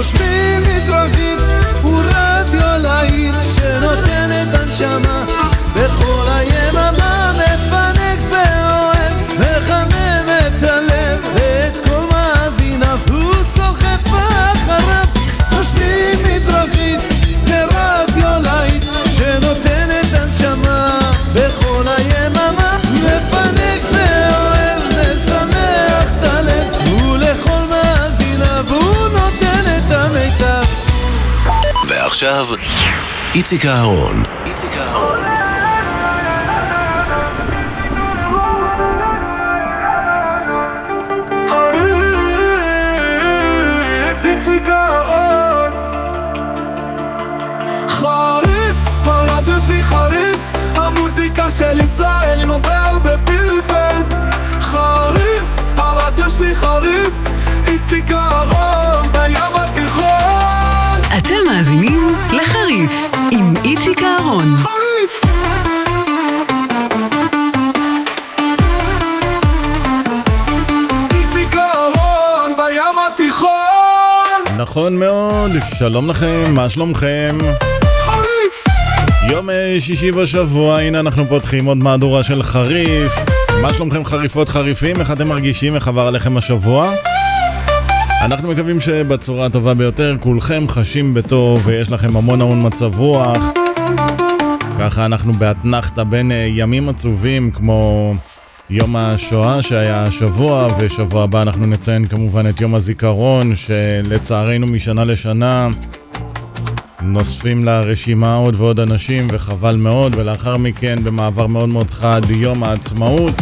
נושמים מזרחית הוא רדיו ועכשיו, איציק אהרון. איציק אהרון. נכון מאוד, שלום לכם, מה שלומכם? חריף! יום שישי בשבוע, הנה אנחנו פותחים עוד מהדורה של חריף. מה שלומכם חריפות חריפים? איך אתם מרגישים? איך עבר עליכם השבוע? אנחנו מקווים שבצורה הטובה ביותר כולכם חשים בטוב ויש לכם המון המון מצב רוח. ככה אנחנו באתנחתא בין אה, ימים עצובים כמו יום השואה שהיה השבוע, ושבוע הבא אנחנו נציין כמובן את יום הזיכרון, שלצערנו משנה לשנה נוספים לרשימה עוד ועוד אנשים, וחבל מאוד, ולאחר מכן במעבר מאוד מאוד חד יום העצמאות.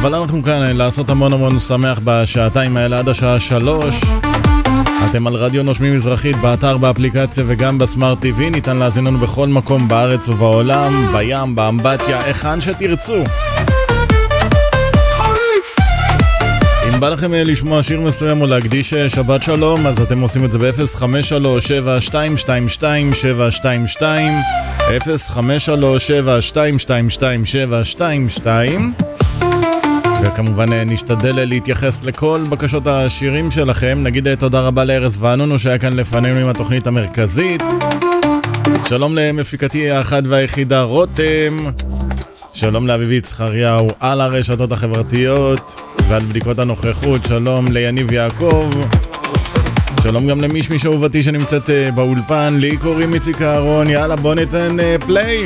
אבל אנחנו כאן לעשות המון המון שמח בשעתיים האלה עד השעה שלוש. אתם על רדיו נושמים מזרחית, באתר, באפליקציה וגם בסמארט TV. ניתן להאזין לנו בכל מקום בארץ ובעולם, בים, באמבטיה, היכן שתרצו. אם בא לכם אה, לשמוע שיר מסוים או להקדיש אה, שבת שלום, אז אתם עושים את זה ב-053-722-722 053-722-722 וכמובן אה, נשתדל אה, להתייחס לכל בקשות השירים שלכם. נגיד אה, תודה רבה לארז וענונו שהיה כאן לפנינו עם התוכנית המרכזית. שלום למפיקתי האחת והיחידה רותם. שלום לאביבי זכריהו על הרשתות החברתיות ועל בדיקות הנוכחות. שלום ליניב יעקב. שלום גם למישמיש אהובתי שנמצאת באולפן. לי קוראים איציק אהרון. יאללה בוא ניתן פליי.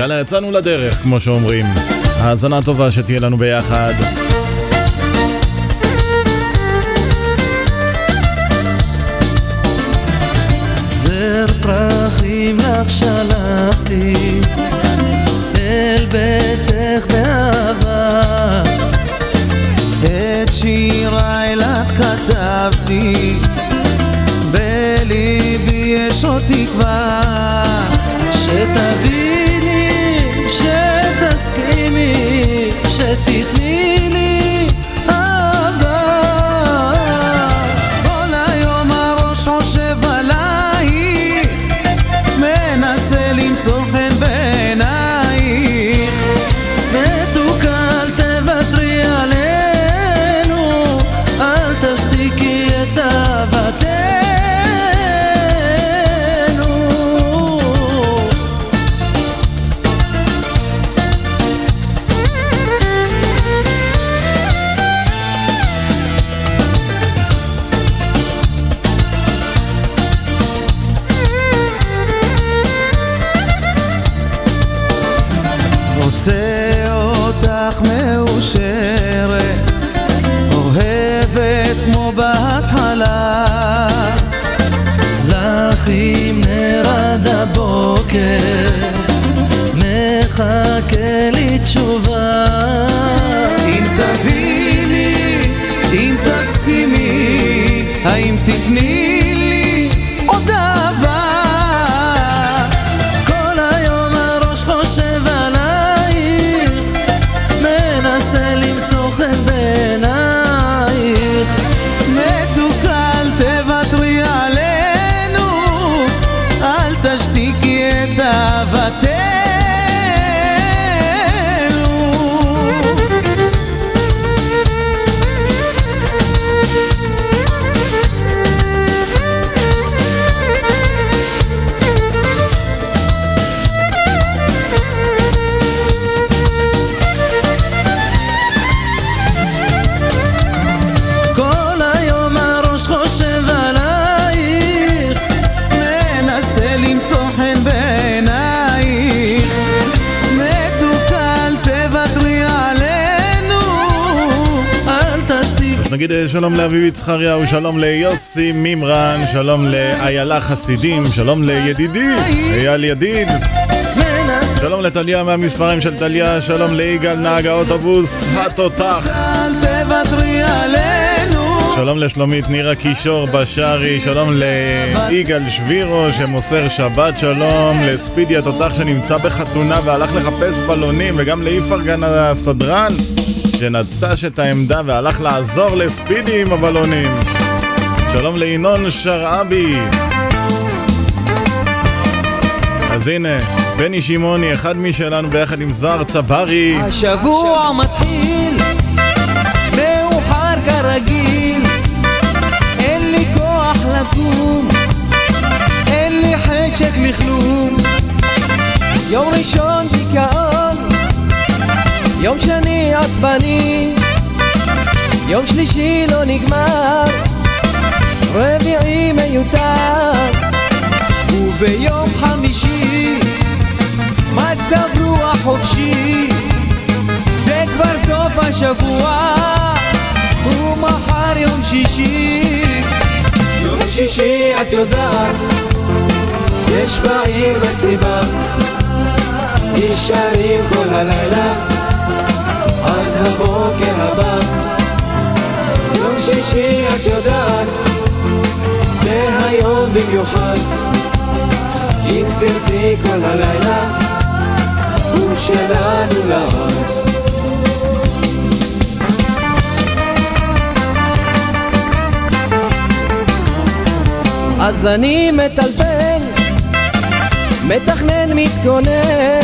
יאללה, יצאנו לדרך, כמו שאומרים. האזנה טובה שתהיה לנו ביחד. פרחים לך שלחתי אל ביתך באהבה את שיריי לך כתבתי בליבי יש עוד תקווה חושב לאביב יצחריהו, שלום ליוסי מימרן, שלום לאיילה חסידים, שלום לידידי, אייל ידיד. שלום לטליה מהמספרים של טליה, שלום ליגאל נהג האוטובוס, התותח. שלום לשלומית נירה קישור בשארי, שלום ליגאל שבירו שמוסר שבת שלום, לספידי התותח שנמצא בחתונה והלך לחפש בלונים, וגם לאיפרגן הסדרן שנטש את העמדה והלך לעזור לספידי עם הבלונים. שלום לינון שרעבי. אז הנה, בני שמעוני, אחד משלנו ביחד עם זוהר צברי. השבוע מתחיל מאוחר כרגיל אין לי כוח לקום אין לי חשק לכלום יום ראשון דיכאון יום שני עצבני יום שלישי לא נגמר רביעי מיותר וביום חמישי מצב רוח חופשי זה כבר סוף השבוע ומחר יום שישי. יום שישי את יודעת יש בעיר מסיבה נשארים כל הלילה עד הבוקר הבא. יום שישי את יודעת זה היום במיוחד. אם תרצי כל הלילה הוא שלנו לעוד. אז אני מטלפן, מתכנן, מתכונן,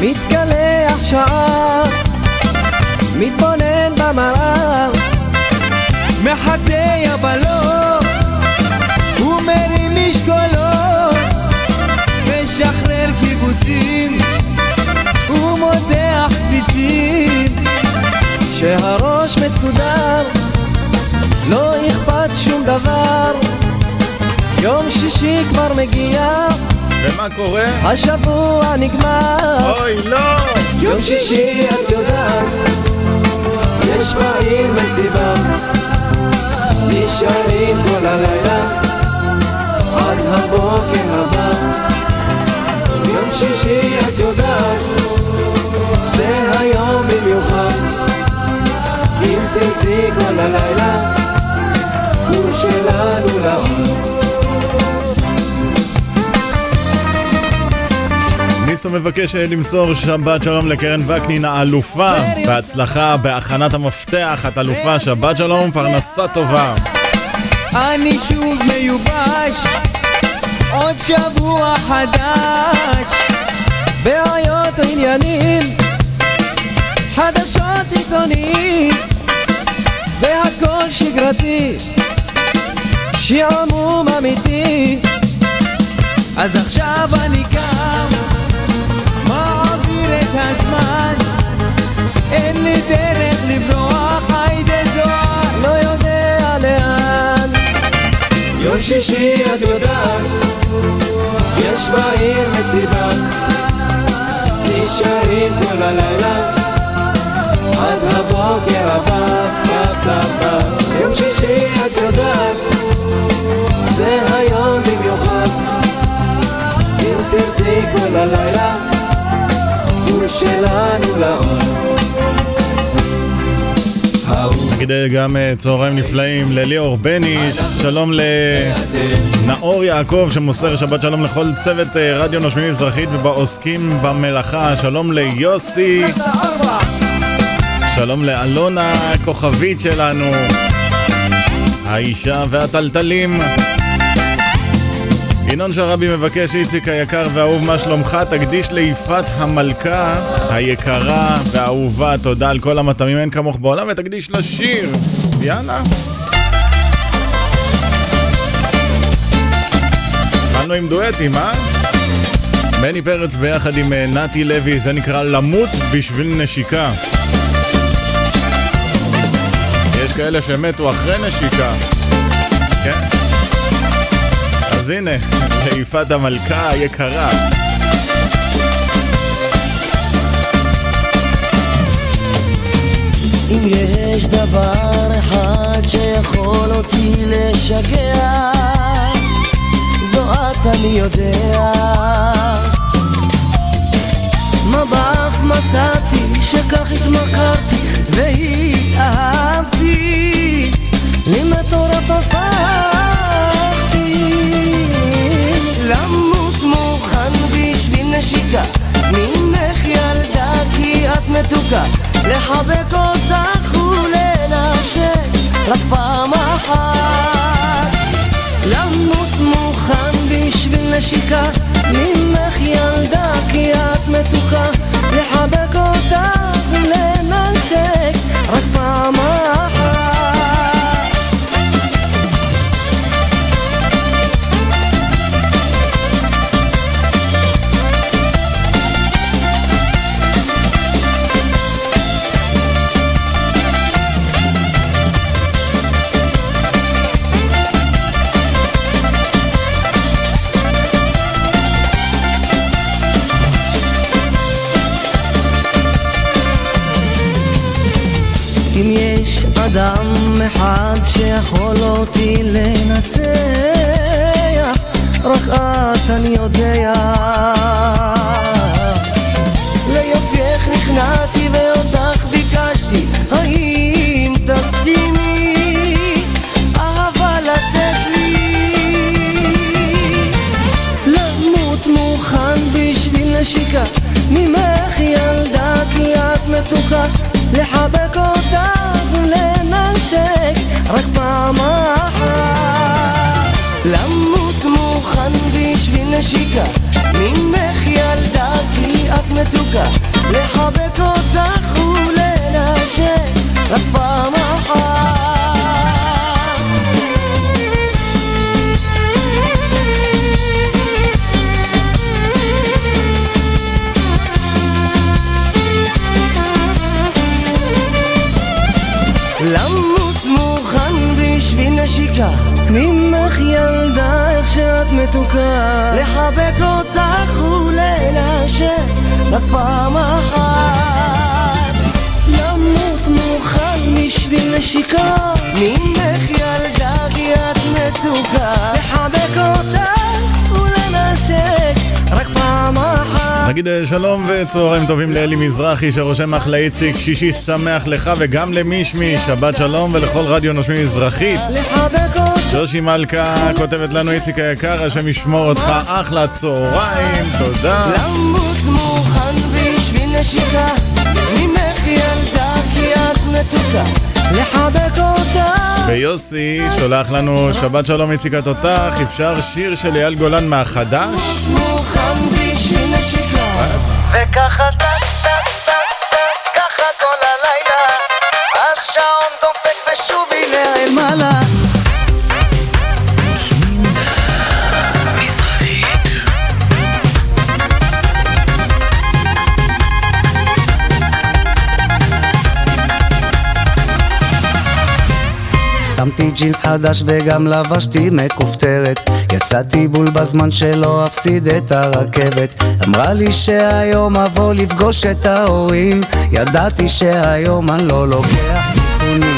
מתקלח שעה, מתבונן במראה, מחטא יבלות, ומרים משקולות, משחרר קיבוצים, ומותח קפיצים, שהראש מסודר, לא אכפת שום דבר. יום שישי כבר מגיע, ומה קורה? השבוע נגמר. אוי, לא! יום שישי את יודעת, יש בעיר מסיבה, נשארים כל הלילה, עד הבוקר הבא. יום שישי את יודעת, זה היום במיוחד, אם תרצי כל הלילה, הוא שלנו לעוד. ניסו מבקש אה, למסור שבת שלום לקרן וקנין האלופה. בהצלחה בהכנת המפתח, את אלופה, שבת שלום, פרנסה טובה. אני שוב מיובש, עוד שבוע חדש, בעיות עניינים, חדשות עיתונים, והכל שגרתי, שעמום אמיתי, אז עכשיו אני מעביר את הזמן, אין לי דרך לברוח, היידה זוהר, לא יודע לאן. יום שישי את יודעת, יש בעיר מסיבה, נשארים כל הלילה, עד הבוקר הבא, פה. יום שישי את יודעת, זה היום במיוחד, אם תרצי כל הלילה, שלנו. נגיד אה, גם אה, צהריים נפלאים לליאור בניש, שלום לנאור יעקב שמוסר שבת שלום לכל צוות אה, רדיו נושמים מזרחית ובעוסקים במלאכה, שלום ליוסי, שלום לאלונה הכוכבית שלנו, האישה והטלטלים. ינון שרבי מבקש, איציק היקר והאהוב, מה שלומך? תקדיש ליפעת המלכה היקרה והאהובה, תודה על כל המטעמים, אין כמוך בעולם, ותקדיש לשיר. יאללה. התחלנו עם דואטים, אה? בני פרץ ביחד עם אה, נתי לוי, זה נקרא למות בשביל נשיקה. יש כאלה שמתו אחרי נשיקה. כן? אז הנה, ליפעת המלכה היקרה. אם יש דבר אחד שיכול אותי לשגע, זו את אני יודע. מה בך מצאתי שכך התמכרתי והתאהבתי, לי מטורף הפכתי. למות מוכן בשביל נשיקה, ממך ילדה כי את מתוקה. לחבק אותך ולנשק רק פעם אחת. למות מוכן בשביל נשיקה מזרחי שרושם אחלה איציק, שישי שמח לך וגם למישמי, שבת שלום ולכל רדיו נושמים מזרחית. שושי מלכה כותבת לנו איציק היקר, השם ישמור אותך, אחלה צהריים, תודה. למות מוכן בשביל נשיקה ממך ילדה כי את מתוקה לחבק אותה ויוסי שולח לנו שבת שלום איציק התותח, אפשר שיר של אייל גולן מהחדש? נשיקה וככה טק למעלה שמתי ג'ינס חדש וגם לבשתי מכופתרת. יצאתי בול בזמן שלא אפסיד את הרכבת. אמרה לי שהיום אבוא לפגוש את ההורים. ידעתי שהיום אני לא לוקח. סיכונים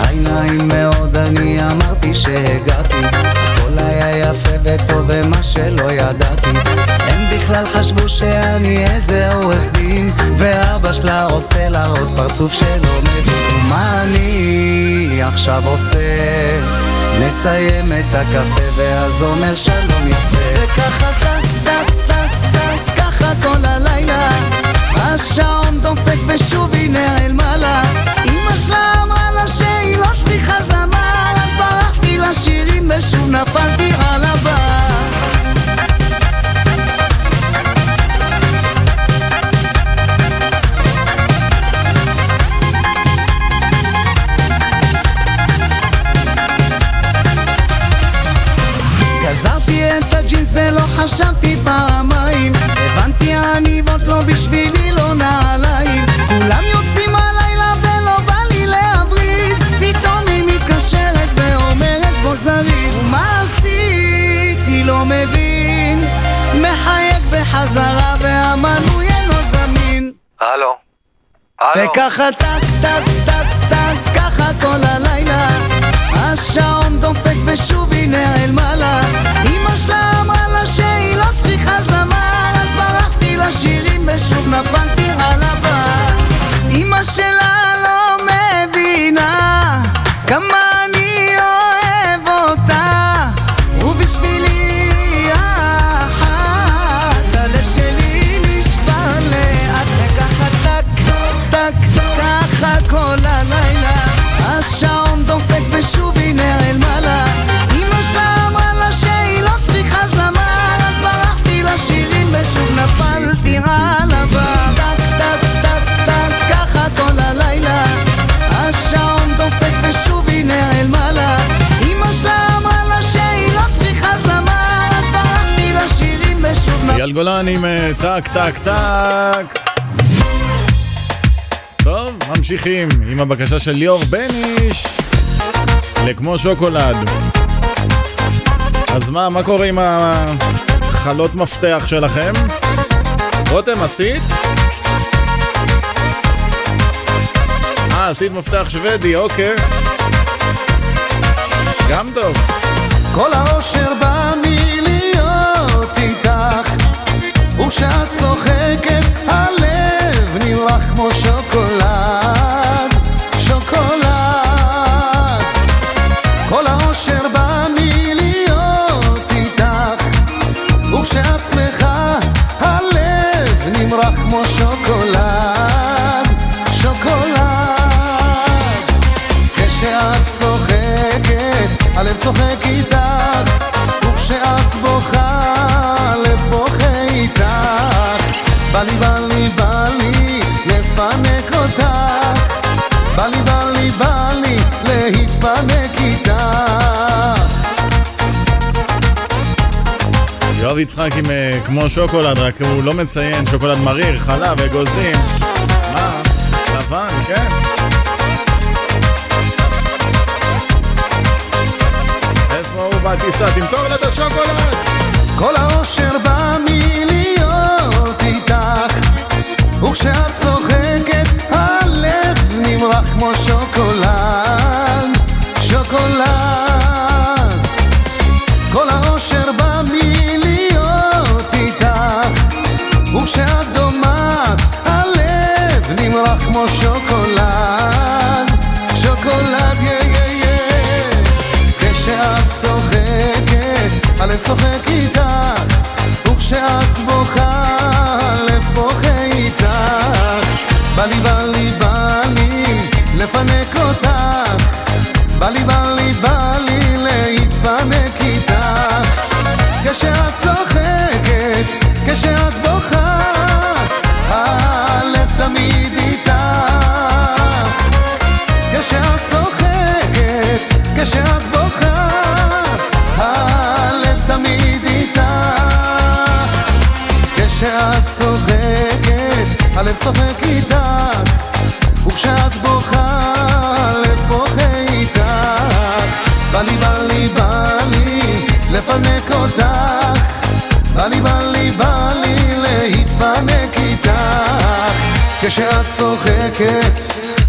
העיניים מאוד אני אמרתי שהגעתי. הכל היה יפה וטוב ומה שלא ידעתי. הם בכלל חשבו שאני איזה עורך דין ואבא שלה עושה לה עוד פרצוף שלא מבין. מה אני עכשיו עושה? נסיים את הקפה ואז אומר שלום יפה. וככה טק טק טק טק ככה כל הלילה. השעון דופק ושוב הנה אל מעלה אמא שלה אמרה לה לא וככה טק טק טק. טוב, ממשיכים עם הבקשה של ליאור בניש לכמו שוקולד. אז מה, מה קורה עם החלות מפתח שלכם? רותם, עשית? אה, עשית מפתח שוודי, אוקיי. גם טוב. כל האושר בא מלהיות וכשאת צוחקת הלב נמרח כמו שוקולד, שוקולד. כל האושר בא מלהיות איתך וכשאת שמחה הלב נמרח כמו שוקולד, שוקולד. כשאת צוחקת הלב צוחק איתך יצחק עם uh, כמו שוקולד, רק הוא לא מציין שוקולד מריר, חלב, אגוזים. מה? לבן, כן. איפה הוא בטיסה? תמכור לה את השוקולד! כל האושר בא מלהיות איתך וכשאת צוחקת הלב נמרח כמו שוקולד, שוקולד כמו שוקולד, שוקולד יא יא יא. כשאת צוחקת הלב צוחק איתך וכשאת צוחק איתך וכשאת בוכה הלב בוכה איתך בא לי בא לי בא לי לפנק אותך בא לי בא לי בא לי להתפנק איתך. כשאת צוחקת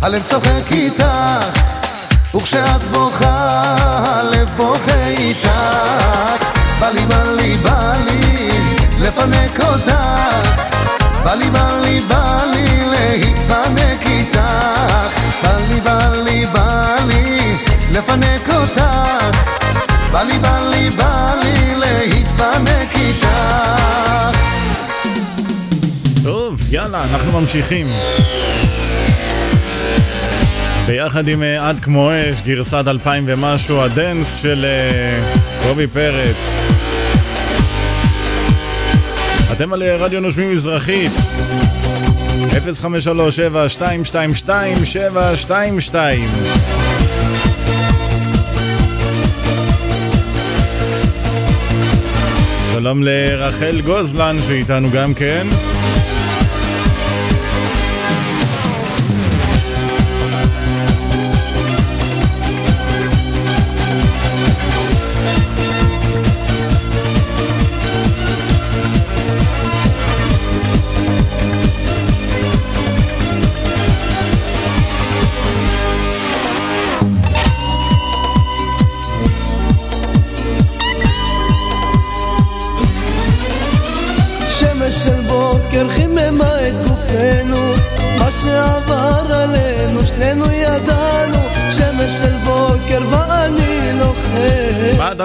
הלב צוחק איתך וכשאת בוכה הלב בוכה איתך. בא לי בא לי בא לי לפנק אותך בא לי בא לי בא לי להתפנק איתך בא לי בא לי בא לי לפנק אותך בא לי בא לי בא לי להתפנק איתך טוב, יאללה, אנחנו ממשיכים. ביחד עם אה, עד כמו אש, גרסת 2000 ומשהו, הדנס של אה, קובי פרץ. אתם על אה, רדיו נושמים מזרחית. 053-722-722 שלום לרחל גוזלן שאיתנו גם כן.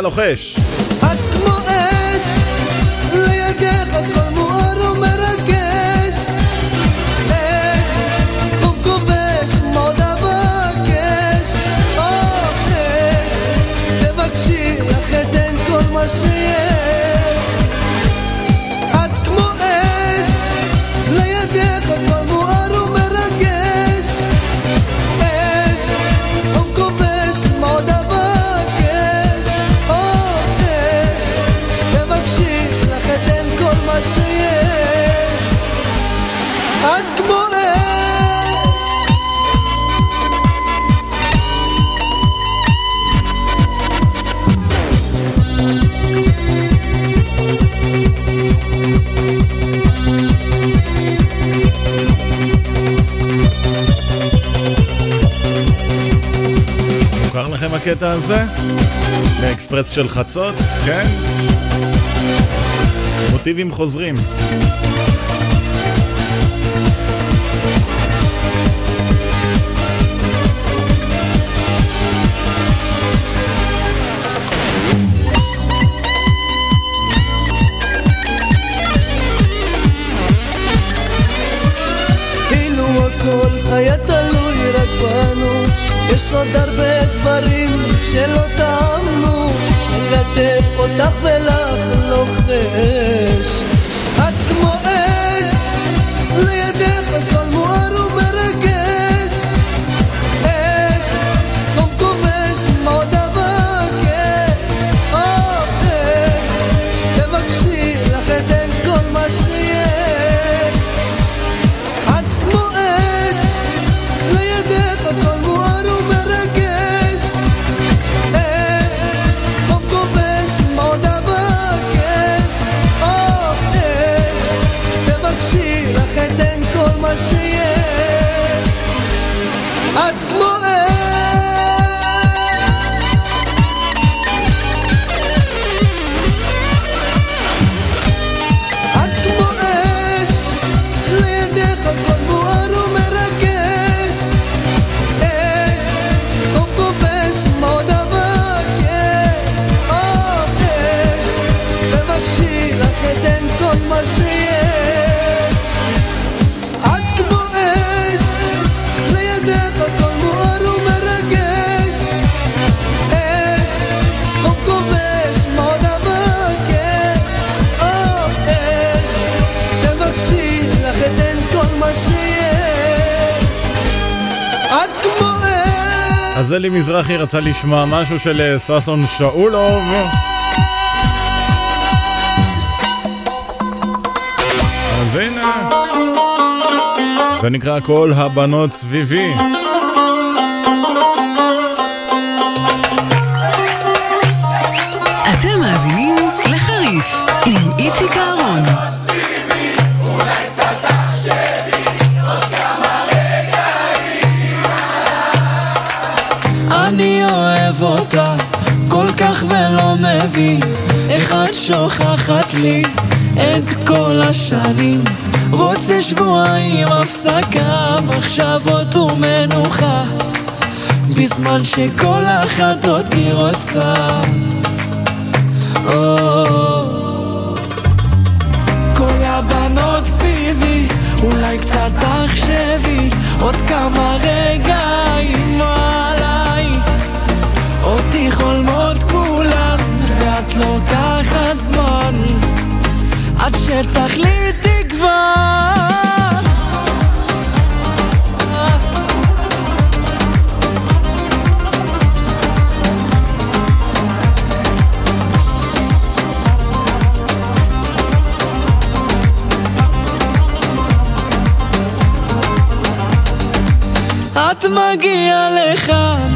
Malochesh. הקטע הזה, מאקספרס של חצות, כן? מוטיבים חוזרים. עוטף אותך ולך לוחם. מזרחי רצה לשמוע משהו של אה, ששון שאולוב. אז הנה, זה נקרא כל הבנות סביבי. אביב אחד שוכחת לי את כל השנים. רוצה שבועיים הפסקה, מחשבות ומנוחה. בזמן שכל אחת אותי רוצה. כל הבנות סביבי, אולי קצת תחשבי עוד כמה רגעים לא עליי. אותי חולמי. עד שתחליט כבר. את מגיעה לכאן.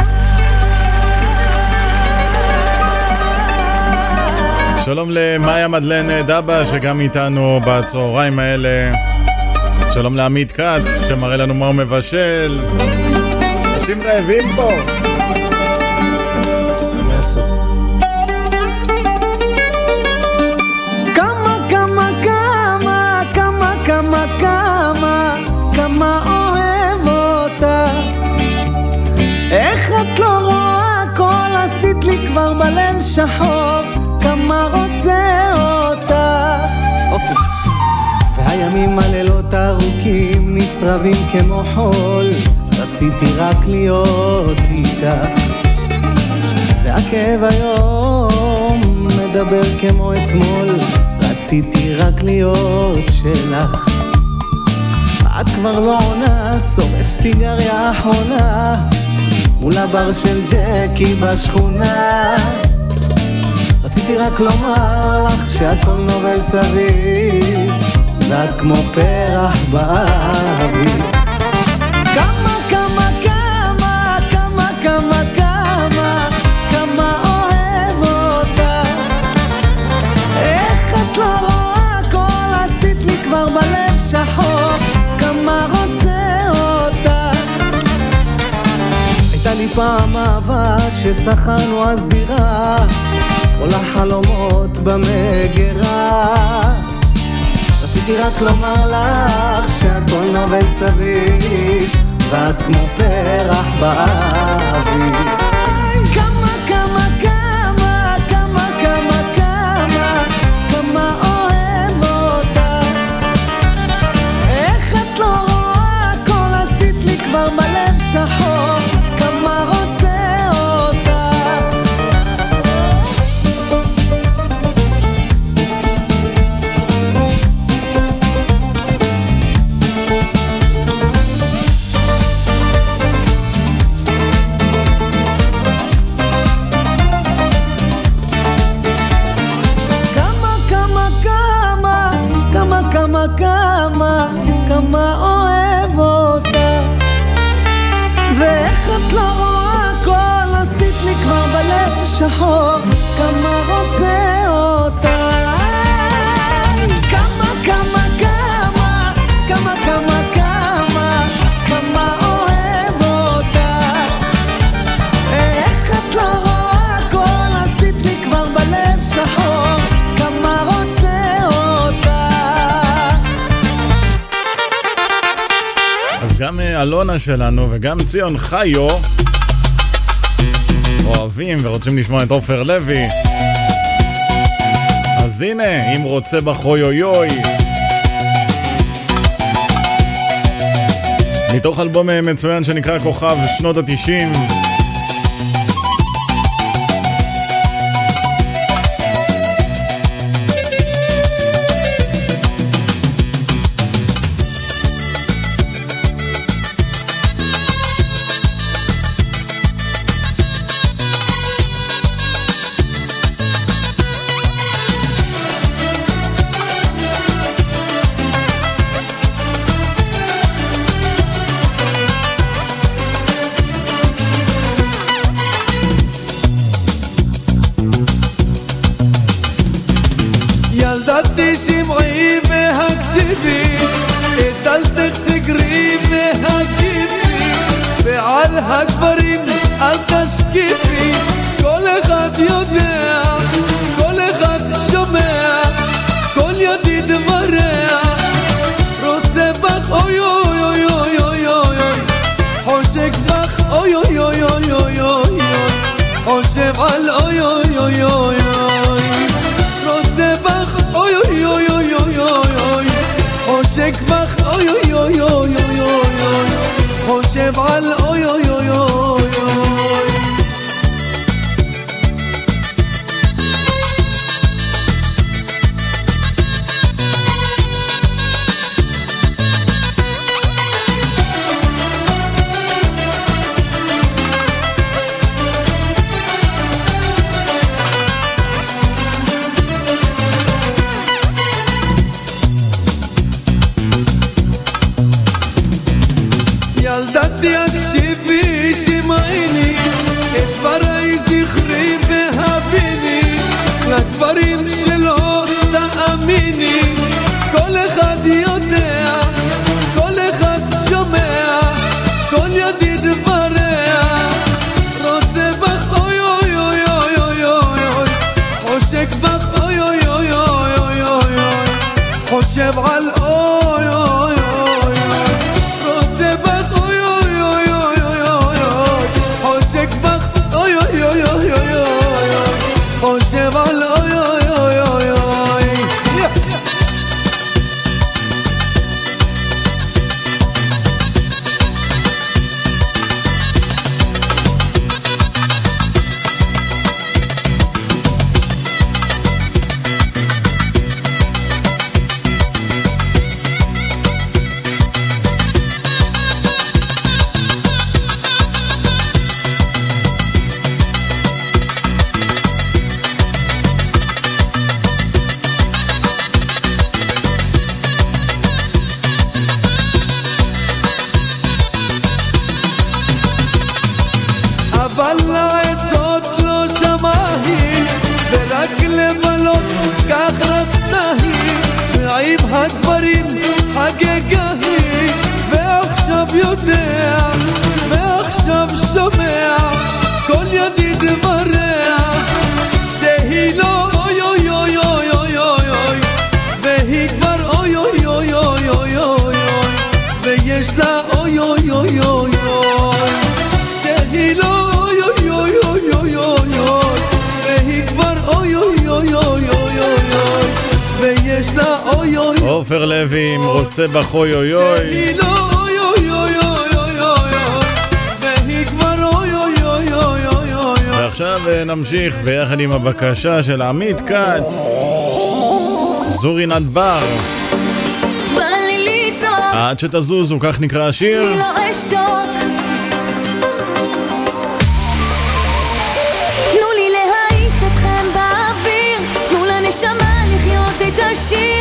שלום למאיה מדלן דבא שגם איתנו בצהריים האלה. שלום לעמית כץ שמראה לנו מה הוא מבשל. אנשים רעבים פה. כמה, והימים הלילות ארוכים נצרבים כמו חול, רציתי רק להיות איתך. והכאב היום מדבר כמו אתמול, רציתי רק להיות שלך. את כבר לא עונה, שורף סיגריה אחרונה, מול הבר של ג'קי בשכונה. רציתי רק לומר לך שהכל נובל סביב ואת כמו פרח באוויר. לא פעם אהבה ששכרנו אז דירה. כל החלומות במגירה רציתי רק לומר לך שהכל נובד סביב ואת כמו פרח באוויר שחור, כמה רוצה אותה. כמה, כמה, כמה, כמה, כמה, כמה, כמה אוהב אותה. איך את לא רואה הכל עשית לי כבר בלב שחור, כמה רוצה אותה. אז גם אה, אלונה שלנו וגם ציון חיו אוהבים ורוצים לשמוע את עופר לוי. אז הנה, אם רוצה בחוי אוי אוי. מתוך אלבום מצוין שנקרא כוכב שנות התשעים. יוצא בך אוי אוי אוי. ועכשיו נמשיך ביחד עם הבקשה של עמית כץ. זורי נדבר. עד שתזוזו, כך נקרא השיר. לא אשתוק נשמה לחיות את השיר,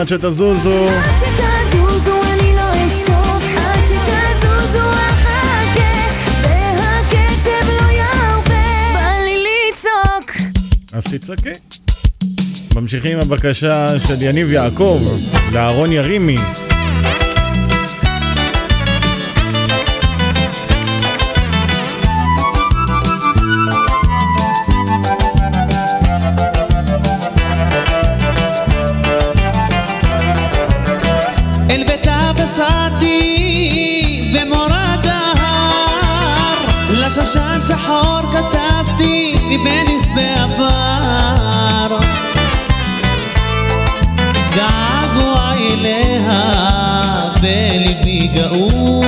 עד שתזוזו. עד שתזוזו אני לא אשתוק, עד שתזוזו אחכה, והקצב לא ירפה, בא לי לצעוק. אז תצעקי. ממשיכים עם הבקשה של יניב יעקב לאהרון ירימי. דבר געגוע אליה בלבי גאו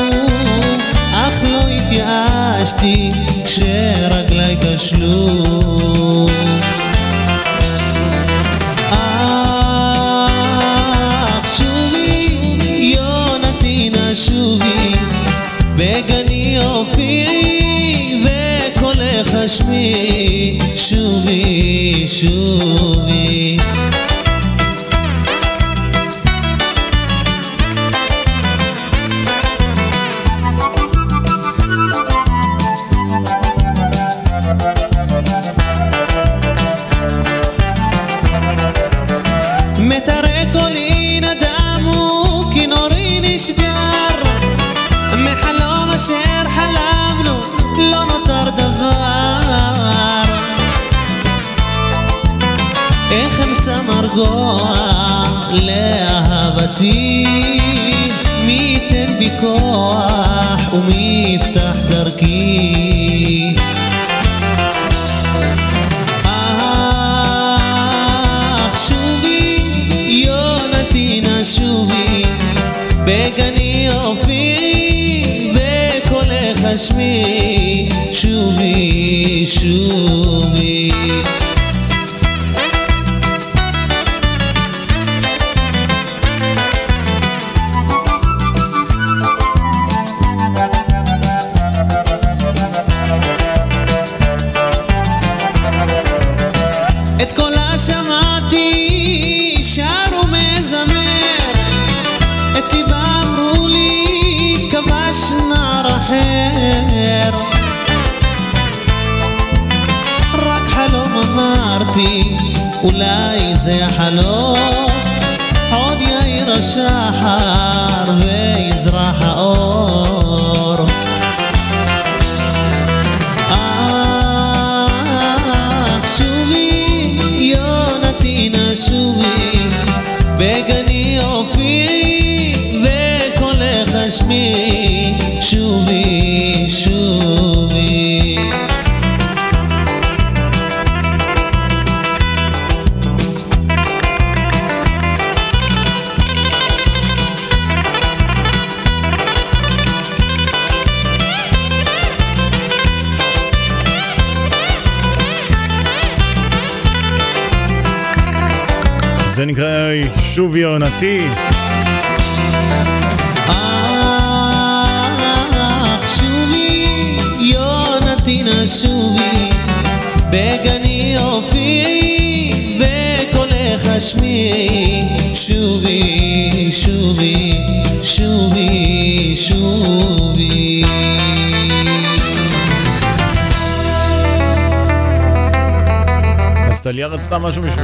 אך לא התייאשתי כשרגלי כשלו.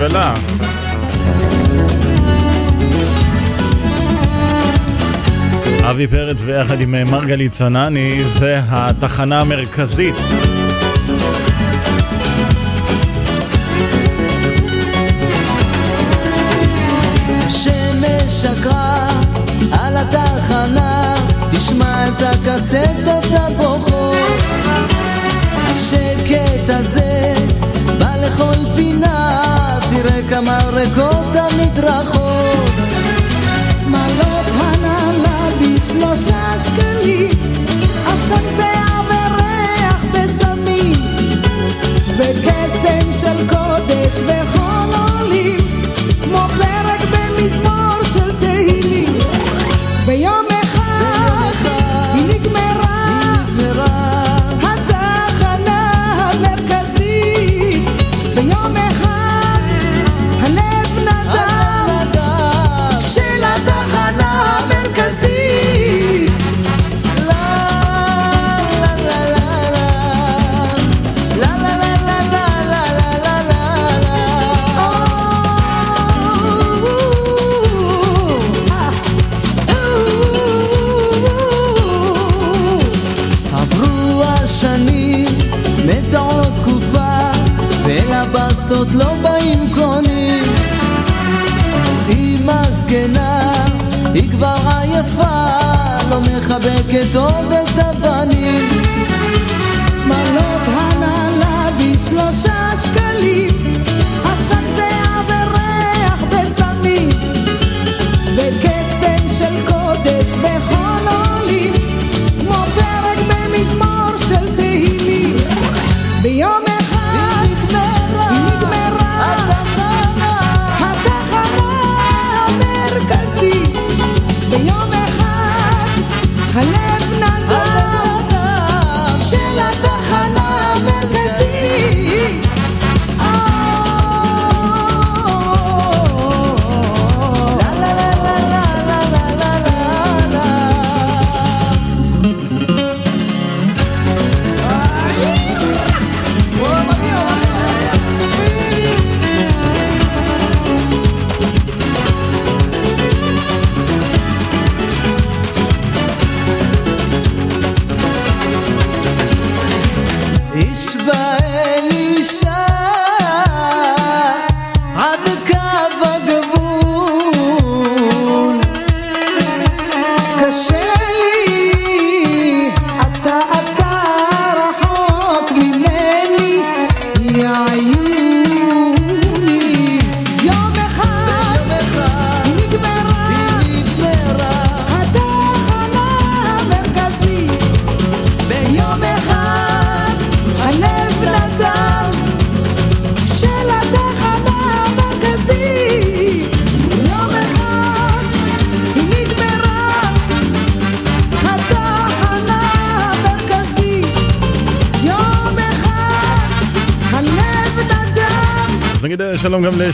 ולה. אבי פרץ ביחד עם אה, מרגלית צנני זה התחנה המרכזית. שקרה על התחנה, תשמע את הקסטות go.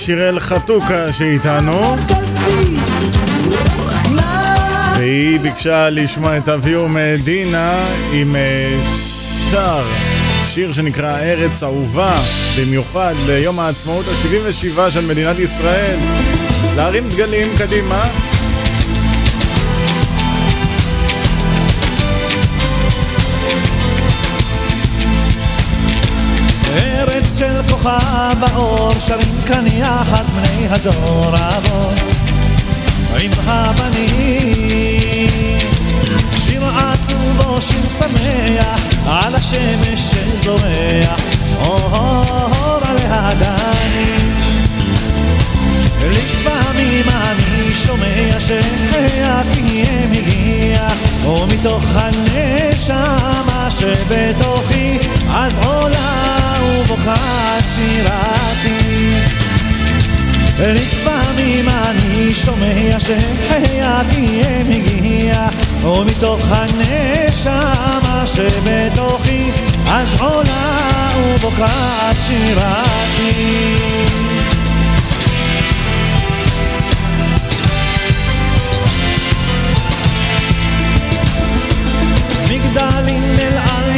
לשיראל חתוקה שאיתנו, והיא ביקשה לשמוע את אביהו מדינה עם אה, שר, שיר שנקרא ארץ אהובה, במיוחד ליום העצמאות ה-77 של מדינת ישראל. להרים דגלים קדימה. כוכב האור, שרים כאן יחד בני הדור אבות עם הבנים. שיר עצוב או שיר שמח, על השמש שזורח, אור על הגנים. לפעמים אני שומע שהקים הגיע, או מתוך הנשמה שבתוכי, אז עולה ובוקעת שירתי. לפעמים אני שומע שהקים הגיע, או מתוך הנשמה שבתוכי, אז עולה ובוקעת שירתי.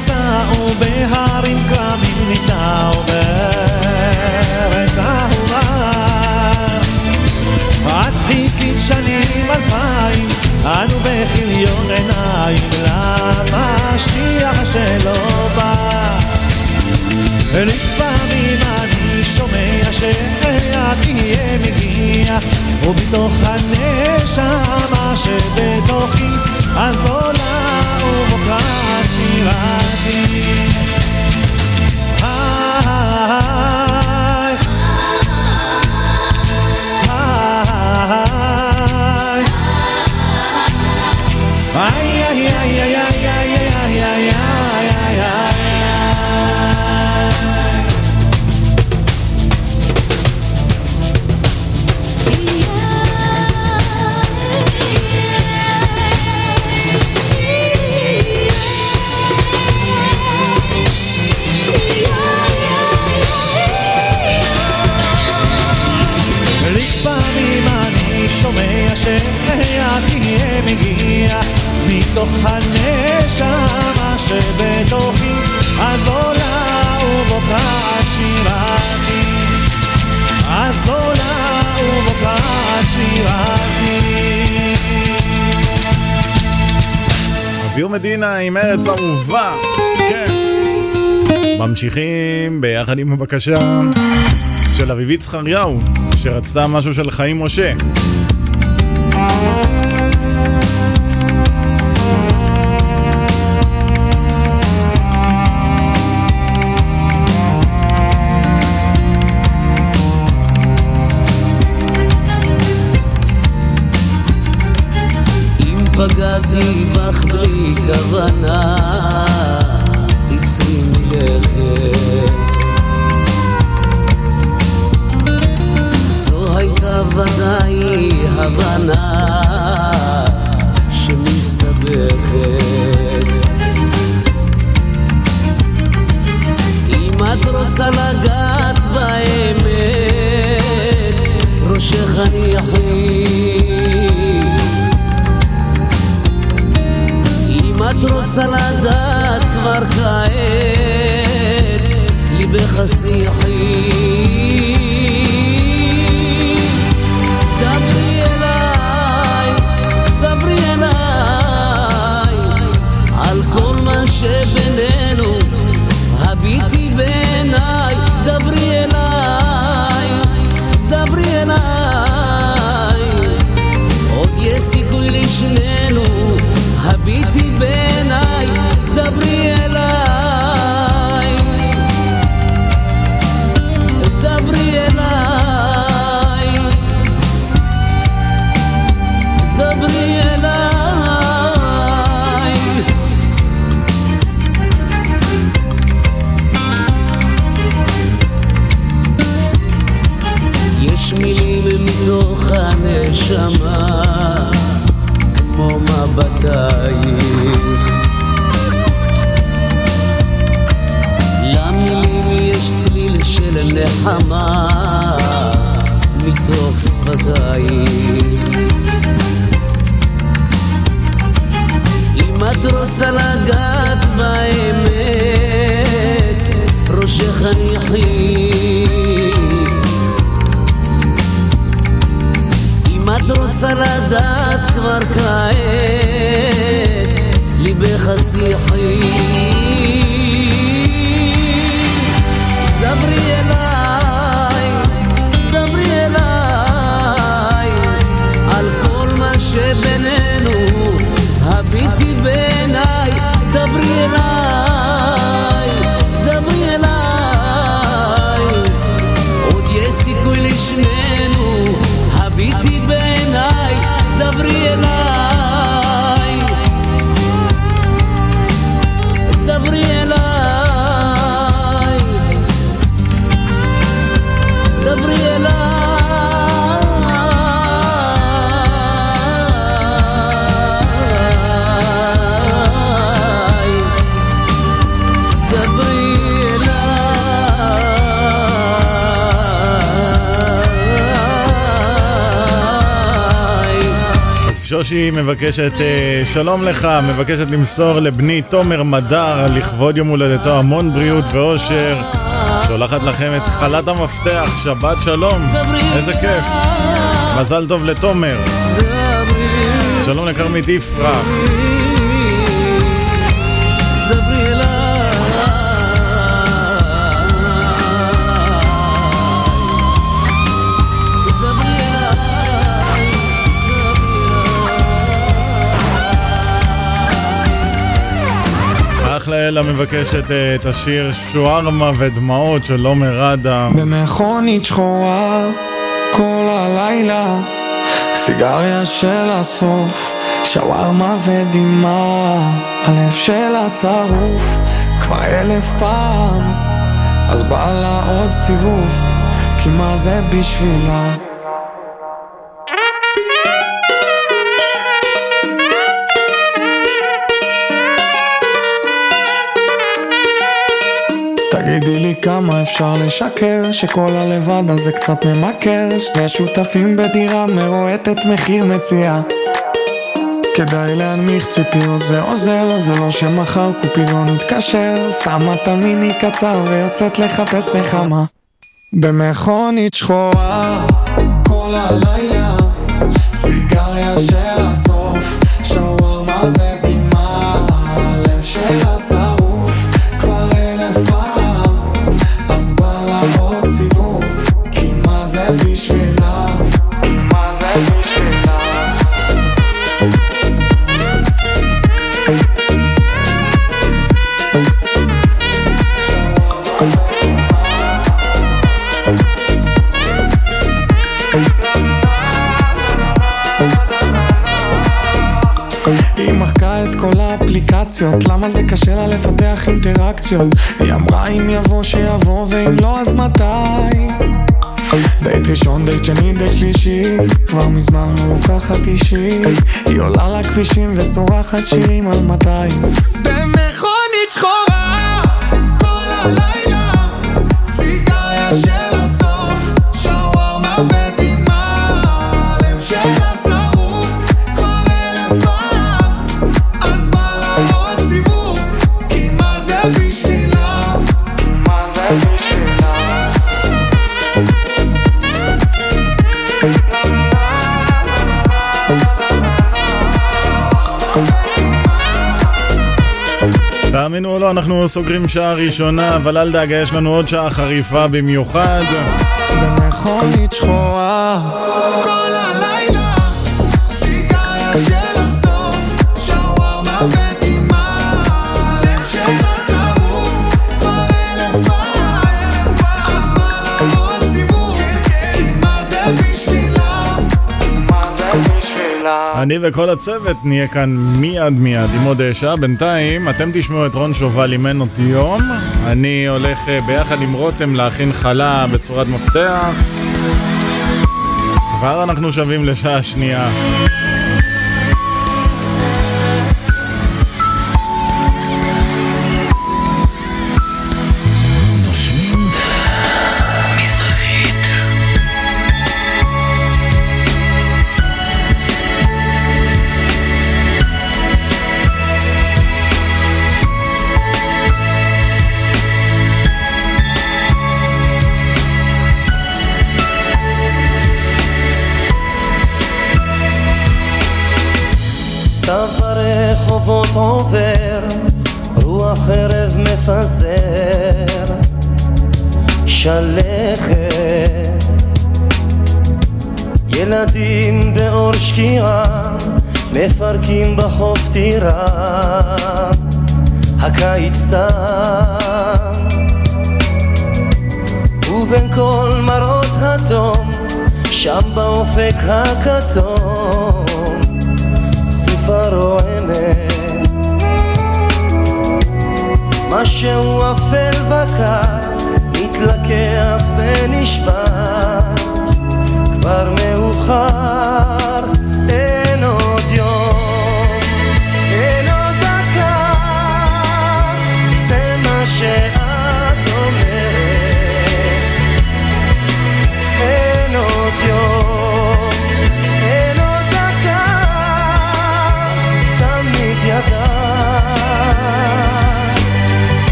יישאו, בהרים כרמים ניטעו, בארץ אהובה. את חיכית שנים אלפיים, אנו בכיליון עיניים, למשיח שלא בא. לפעמים אני שומע שהתהיה מגיע, ומתוך הנשמה שבתוכי, אז עולה ובוקעת ay, ay, ay, ay. מתוך הנשמה שבתוכי אז עולה ובוקעת שירתי אז עולה ובוקעת שירתי אביהו מדינה עם ארץ אהובה, כן. ממשיכים ביחד עם הבקשה של אביבית זכריהו, שרצתה משהו של חיים משה. מבקשת, אה, שלום לך, מבקשת למסור לבני תומר מדר לכבוד יום הולדתו המון בריאות ואושר. שולחת לכם את חלת המפתח, שבת שלום, איזה כיף. מזל טוב לתומר. שלום לכרמית יפרח. אחלה אלה מבקשת אה, את השיר שוארמה ודמעות של עומר אדם. במכונית שחורה כל הלילה סיגריה של הסוף שווארמה ודמעה הלב שלה שרוף כבר אלף פעם אז בא לה עוד סיבוב כי מה זה בשבילה כמה אפשר לשקר שכל הלבד הזה קצת ממכר? שני שותפים בדירה מרועטת מחיר מציאה. כדאי להנמיך ציפיות זה עוזר זה לא שמחר קופידון יתקשר. שמה את המיני קצר ויוצאת לחפש נחמה. במכונית שחורה כל הלילה סיגריה של סיטואציות למה זה קשה לה לפתח אינטראקציות? היא אמרה אם יבוא שיבוא ואם לא אז מתי? דייט ראשון, דייט שני, דייט שלישי. כבר מזמן לא לוקחת אישי. היא עולה לכבישים וצורחת שירים על 200 תאמינו או לא, אנחנו סוגרים שעה ראשונה, אבל אל דאגה, יש לנו עוד שעה חריפה במיוחד. במכונית שחורה אני וכל הצוות נהיה כאן מיד מיד עם עוד שעה. בינתיים, אתם תשמעו את רון שובל אימן אותי יום. אני הולך אה, ביחד עם רותם להכין חלה בצורת מפתח. כבר אנחנו שווים לשעה שנייה. ברחובות עובר, רוח ערב מפזר, שלכת. ילדים באור שקיעה, מפרקים בחוף טירה, הקיץ תם. ובין כל מראות התום, שם באופק הכתום. סופה רועמת משהו אפל וקר מתלקח ונשבר. כבר מאוחר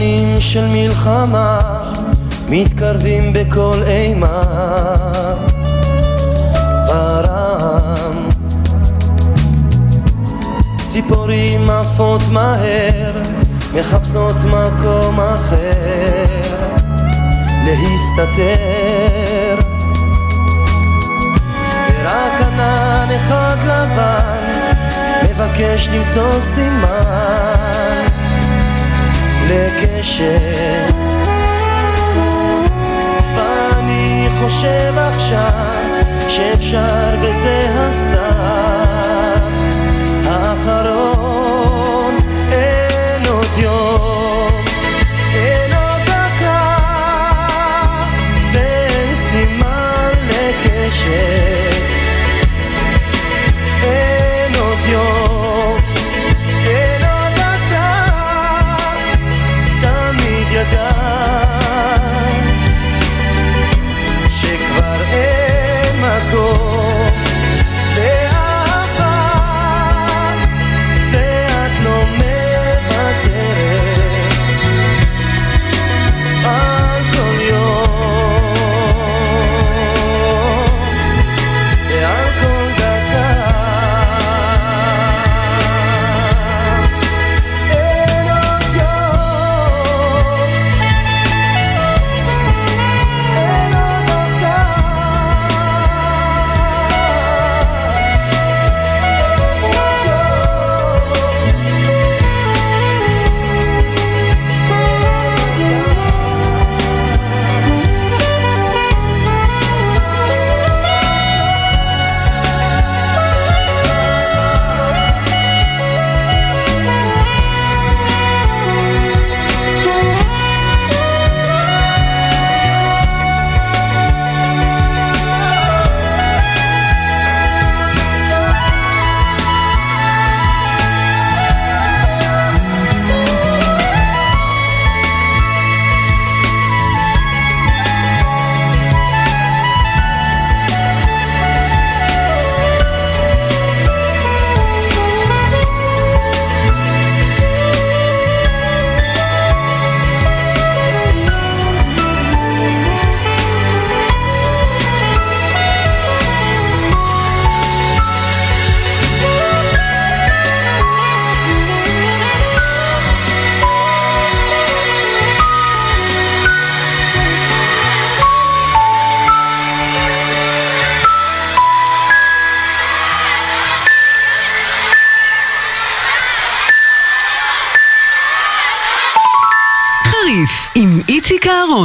עננים של מלחמה מתקרבים בכל אימה. ורם ציפורים עפות מהר מחפשות מקום אחר. להסתתר. ורק ענן אחד לבן מבקש למצוא סימן לקשת ואני חושב עכשיו שאפשר וזה הסתיו האחרון אין עוד יום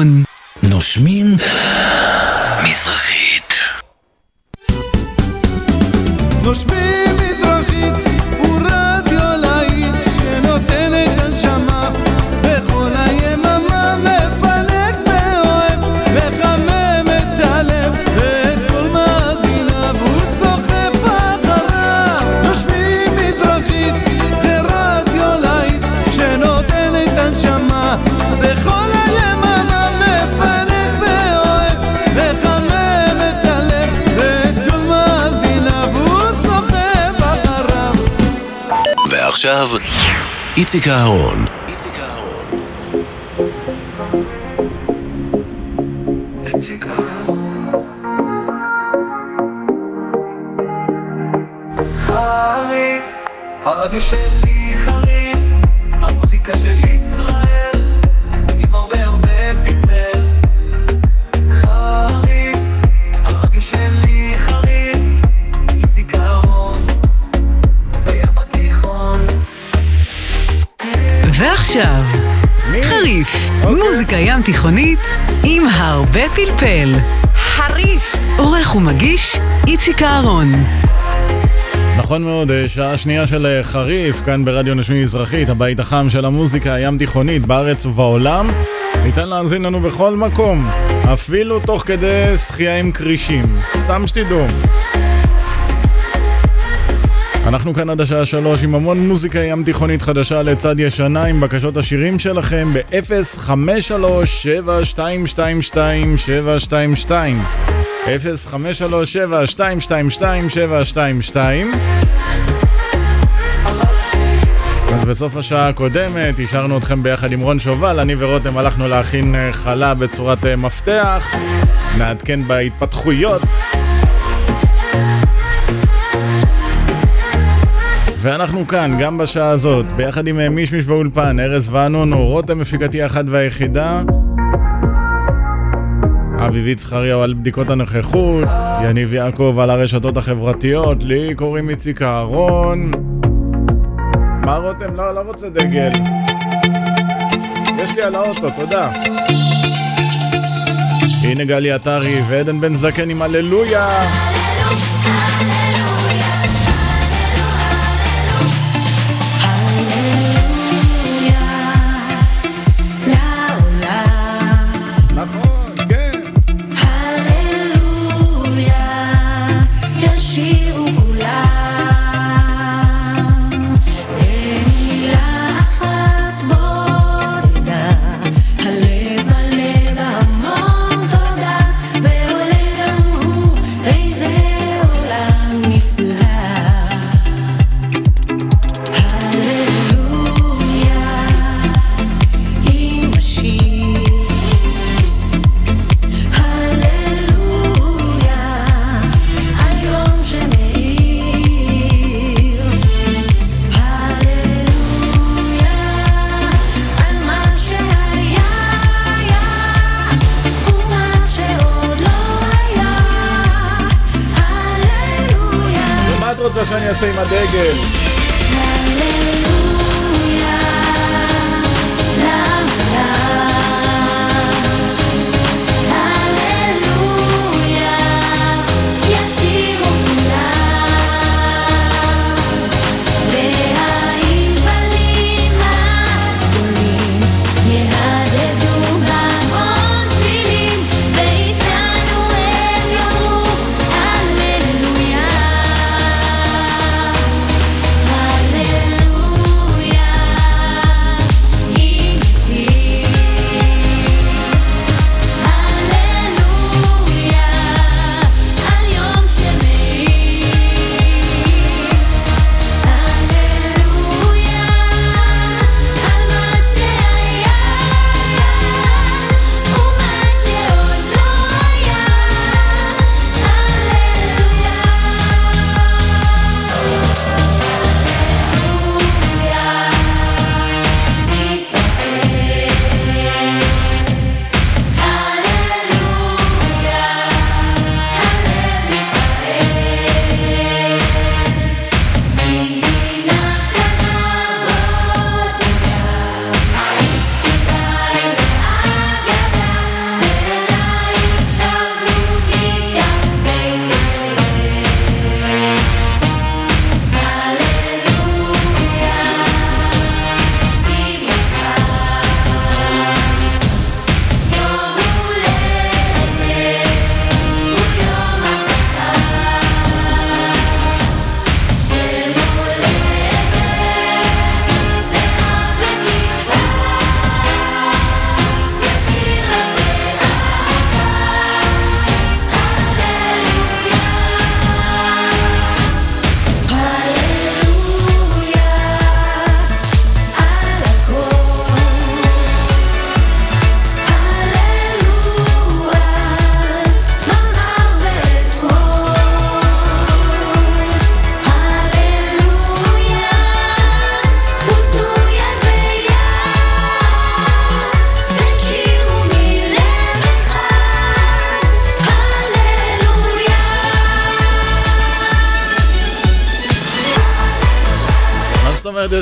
איציק ועכשיו, איציק אהרון. חריף, הרדיו שלי חריף, המוזיקה של מוזיקה ים תיכונית עם הרבה פלפל. חריף. עורך ומגיש איציק אהרון. נכון מאוד, אה, שעה שנייה של אה, חריף, כאן ברדיו נשמי מזרחית, הבית החם של המוזיקה הים תיכונית בארץ ובעולם. ניתן להאזין לנו בכל מקום, אפילו תוך כדי שחייה עם כרישים. סתם שתדעו. אנחנו כאן עד השעה שלוש עם המון מוזיקה ים תיכונית חדשה לצד ישנה עם בקשות השירים שלכם ב-053-722-722 053-722-722 אז בסוף השעה הקודמת השארנו אתכם ביחד עם רון שובל, אני ורותם הלכנו להכין אה, חלה בצורת אה, מפתח, נעדכן בהתפתחויות. ואנחנו כאן, גם בשעה הזאת, ביחד עם אה, מישמיש באולפן, ארז ואנונו, רותם מפיקתי האחת והיחידה, אביבית זכריהו על בדיקות הנוכחות, יניב יעקב על הרשתות החברתיות, לי קוראים איציק אהרון. מה רותם? לא, לא רוצה דגל. יש לי על האוטו, תודה. הנה גלי עטרי ועדן בן זקן עם הללויה. נכון, את רוצה שאני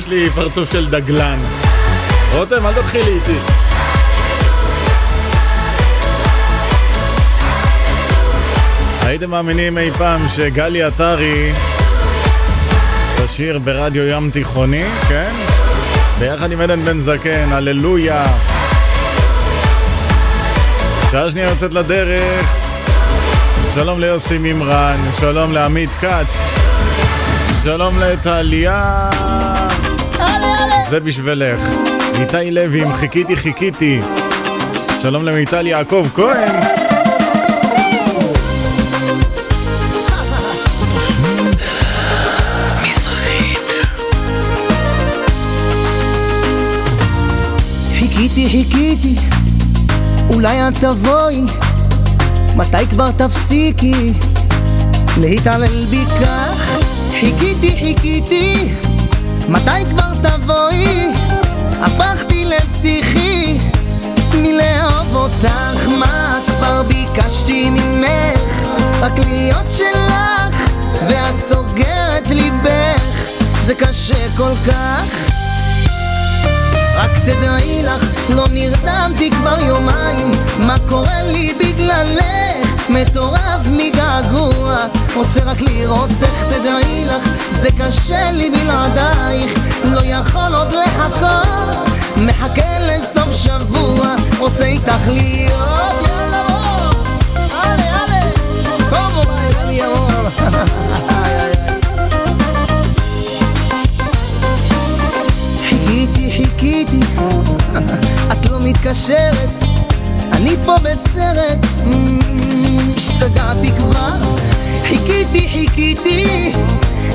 יש לי פרצוף של דגלן. רותם, אל תתחילי איתי. הייתם מאמינים אי פעם שגלי עטרי תשיר ברדיו ים תיכוני, כן? ביחד עם עדן בן זקן, הללויה. שעה שנייה יוצאת לדרך. שלום ליוסי מימרן, שלום לעמית כץ, שלום לטליה. זה בשבילך. איתי לוי עם חיכיתי חיכיתי. שלום למיטל יעקב כהן. חיכיתי, חיכיתי, אולי את תבואי, מתי כבר תפסיקי להתעלל בי כך? חיכיתי, חיכיתי, מתי כבר תבואי? הפכתי לפסיכי מלאהוב אותך, מה כבר ביקשתי ממך? רק להיות שלך, ואת סוגרת ליבך, זה קשה כל כך. רק תדעי לך, לא נרדמתי כבר יומיים מה קורה לי בגללך? מטורף מגעגוע רוצה רק לראות איך תדעי לך זה קשה לי בלעדייך לא יכול עוד לחכות מחכה לסוף שבוע רוצה איתך להיות חיכיתי, חיכיתי, את לא מתקשרת, אני פה בסרט, השתגעתי כבר, חיכיתי, חיכיתי,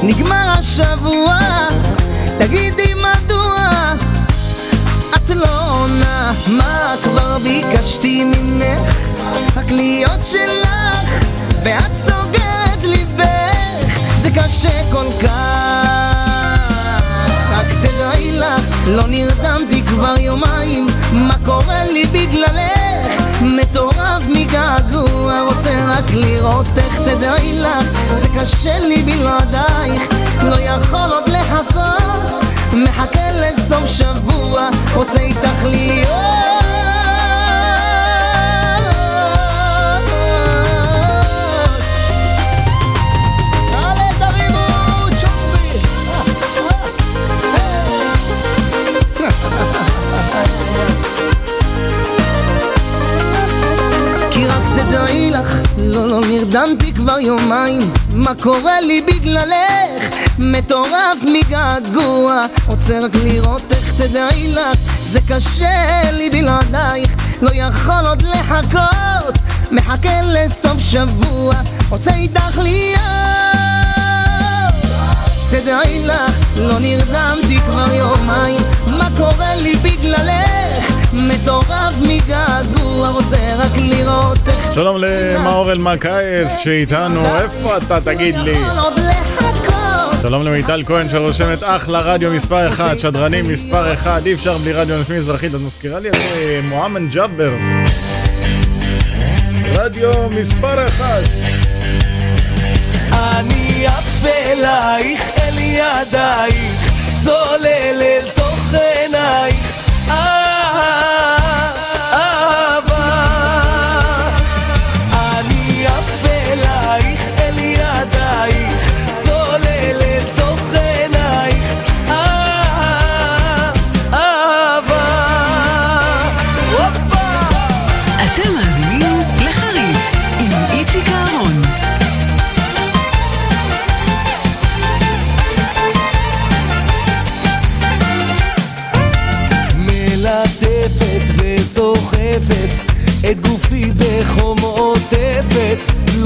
נגמר השבוע, תגידי מדוע את לא עונה, מה כבר ביקשתי ממך, רק להיות שלך, ואת סוגרת ליבך, זה קשה כל כך. רק תדעי לך, לא נרדמתי כבר יומיים, מה קורה לי בגללך? מטורף מגעגוע, רוצה רק לראות איך תדעי לך, זה קשה לי בלעדייך, לא יכול עוד לחכות, מחכה לסוף שבוע, רוצה איתך להיות. לא לא נרדמתי כבר יומיים. מה קורה לי בגללך? מטורף מגעגוע. רוצה רק לראות איך תדעי לך. זה קשה לי בלעדייך. לא יכול עוד לחכות. מחכה לסוף שבוע. רוצה איתך להיות. תדעי לך, לא נרדמתי כבר יומיים. מה קורה לי בגללך? מטורף מגעגוע רוצה רק לראות איך שלום למאור אלמקייס שאיתנו, איפה אתה? תגיד לי? שלום למיטל כהן שרושמת אחלה רדיו מספר 1, שדרנים מספר 1, אי אפשר בלי רדיו נשמי מזרחית, את מזכירה לי את אה, מועמד ג'אבר. רדיו מספר 1. אני עף אלייך אל ידייך. צולל אל תוך עינייך אה,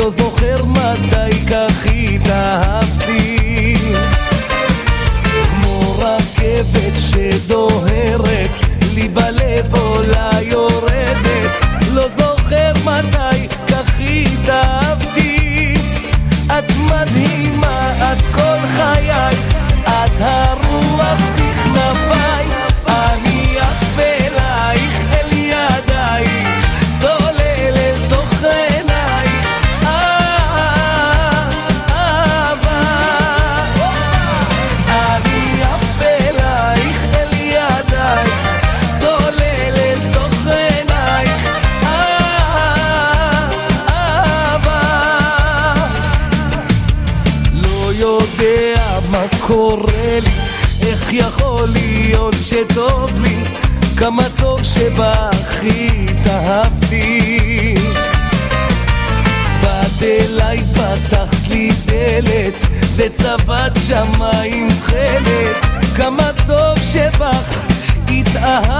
לא זוכר מתי כך התאהבתי. כמו רכבת שדוהרת לי בלב עולה יורדת. לא זוכר מתי כך התאהבתי. את מדהימה, את כל חיי את הרוח טוב שבך התאהבתי. באת אליי, פתחת לי דלת, וצבעת שמיים תכלת, כמה טוב שבך התאהבתי.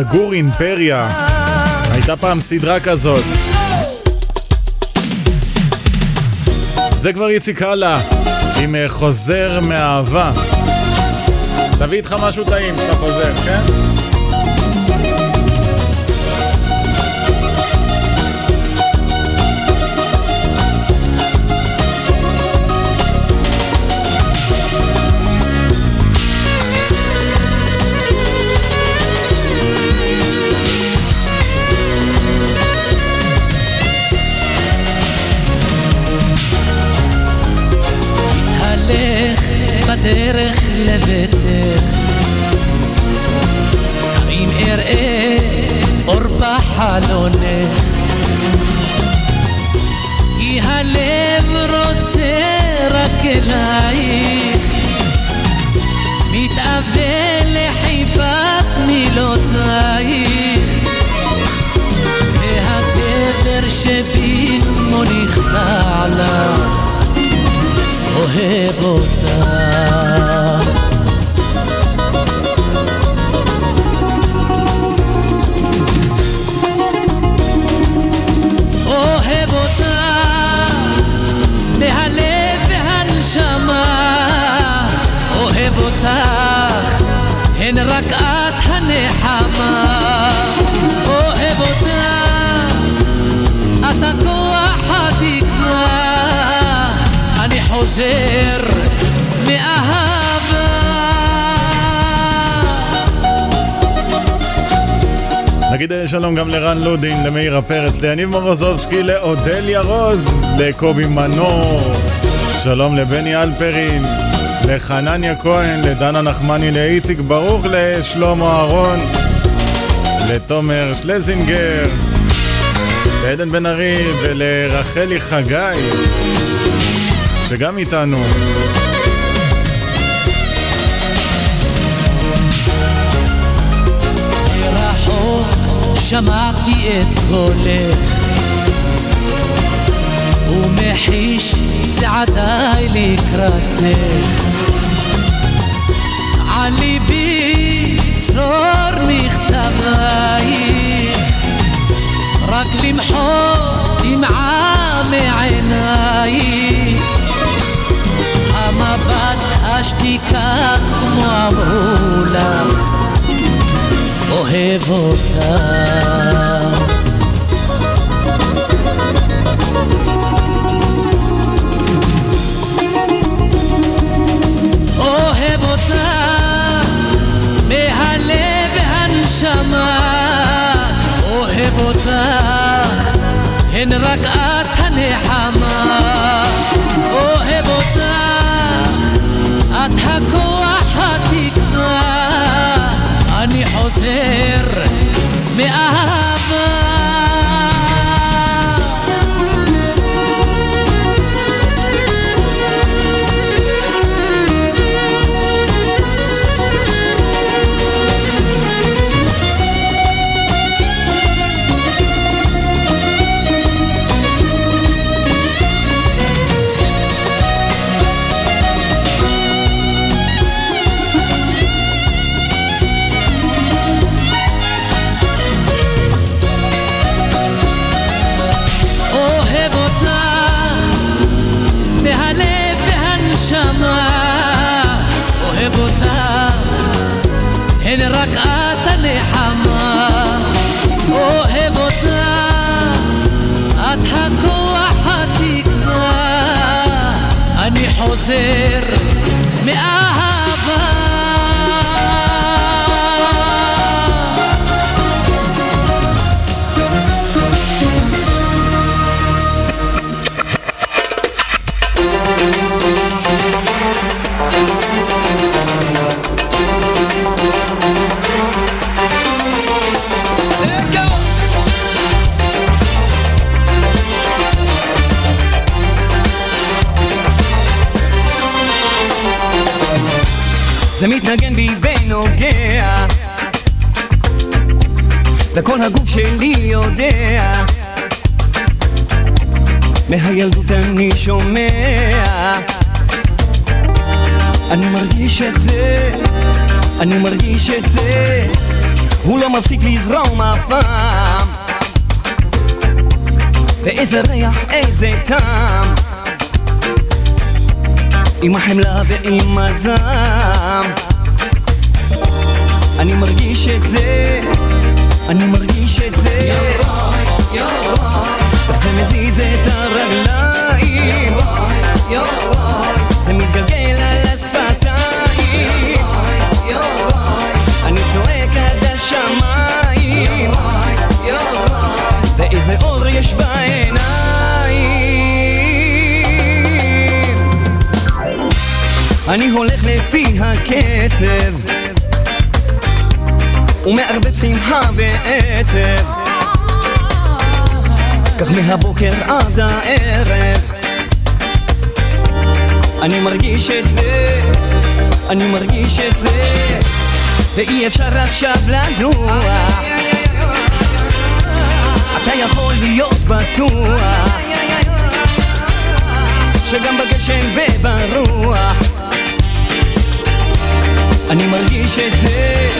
זגור אימפריה. הייתה פעם סדרה כזאת. זה כבר איציק הלאה, עם אה, חוזר מאהבה. תביא איתך משהו טעים כשאתה חוזר, כן? בדרך לביתך. האם אראה אור בחלונך? כי הלב רוצה רק אלייך. מתאווה לחיבת מילותייך. והגבר שבי מוליך נעלך אוהב אותך אוהב חוזר מאהבה. נגיד אה, שלום גם לרן לודין, למאירה פרץ, ליניב מורוזובסקי, לאודליה רוז, לקובי מנור, שלום לבני אלפרין, לחנניה כהן, לדנה נחמני, לאיציק ברוך, לשלמה אהרון, לתומר שלזינגר, לעדן בן ארי ולרחלי חגי, שגם איתנו. שמעתי את קולך. ומחיש צעדיי לקראתך. על ליבי צרור מכתבייך רק למחוק דמעה מעינייך השתיקה כמו אמרו לך אוהב אותך אוהב אותך מהלב והנשמה אוהב אותך הן רק את הנחמה אני חוזר מאהבה חוזר וכל הגוף שלי יודע. מהילדות אני שומע. אני מרגיש את זה, אני מרגיש את זה. הוא לא מפסיק לזרום אף פעם ואיזה ריח, איזה טעם. עם החמלה ועם הזעם. אני מרגיש את זה, אני מרגיש את זה. זה מזיז את הרגליים. זה מתגלגל על השפתיים. אני צועק עד השמיים. ואיזה אור יש בעיניים. אני הולך לפי הקצב ומערבב שמחה ועצב. כך מהבוקר עד הערב. אני מרגיש את זה, אני מרגיש את זה ואי אפשר עכשיו לנוח. אתה יכול להיות בטוח שגם בגשם וברוח. אני מרגיש את זה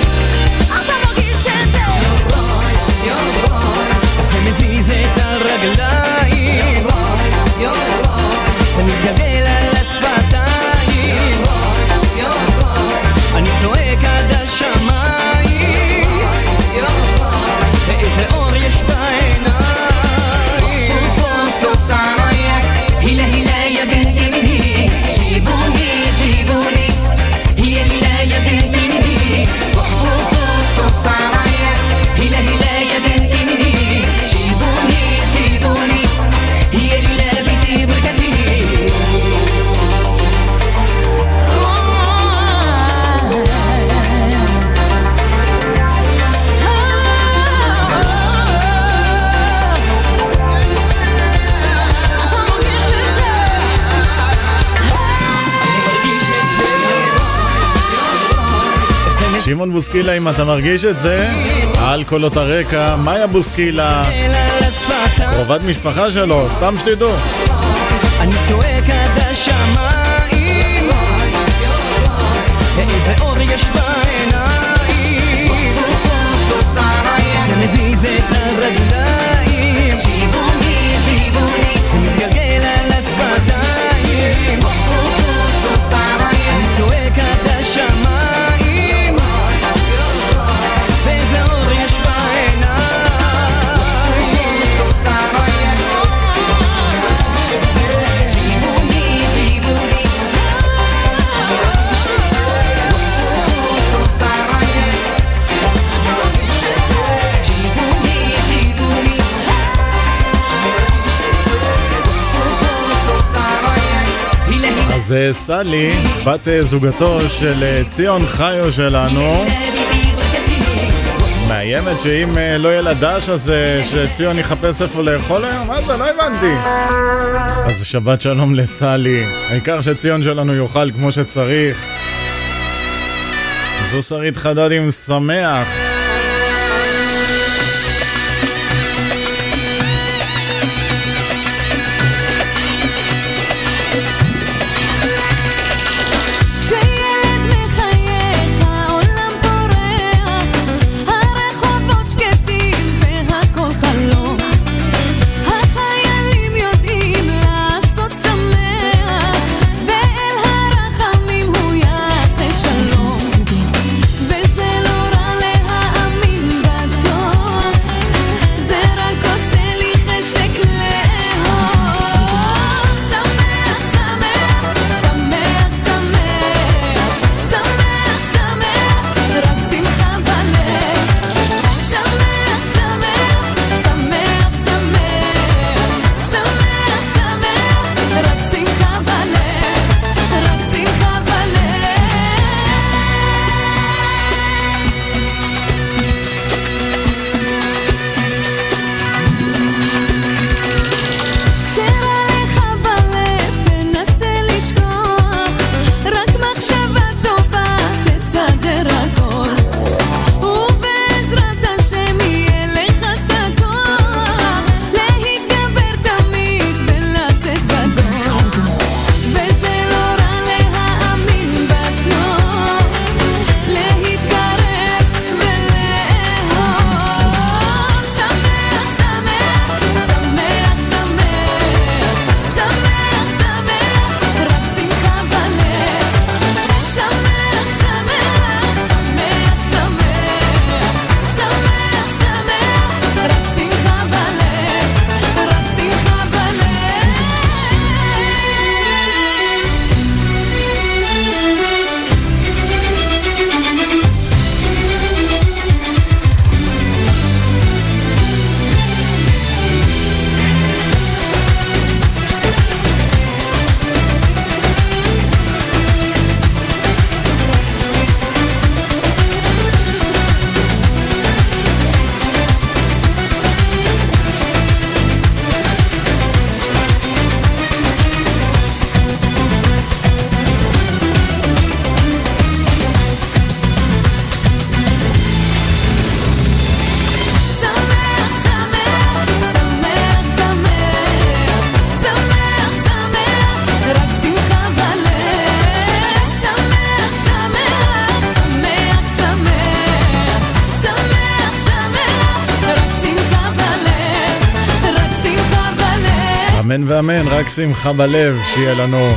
בוסקילה, אם אתה מרגיש את זה, על קולות הרקע, מאיה בוסקילה, קרובת משפחה שלו, סתם שתדעו. אני צועק סטלי, בת אה, זוגתו של אה, ציון חיו שלנו, מאיימת שאם אה, לא יהיה לה דש אז שציון יחפש איפה לאכול היום? מה זה? לא הבנתי. אז שבת שלום לסלי, העיקר שציון שלנו יאכל כמו שצריך. זו שרית חדד עם שמח. שמחה בלב שיהיה לנו.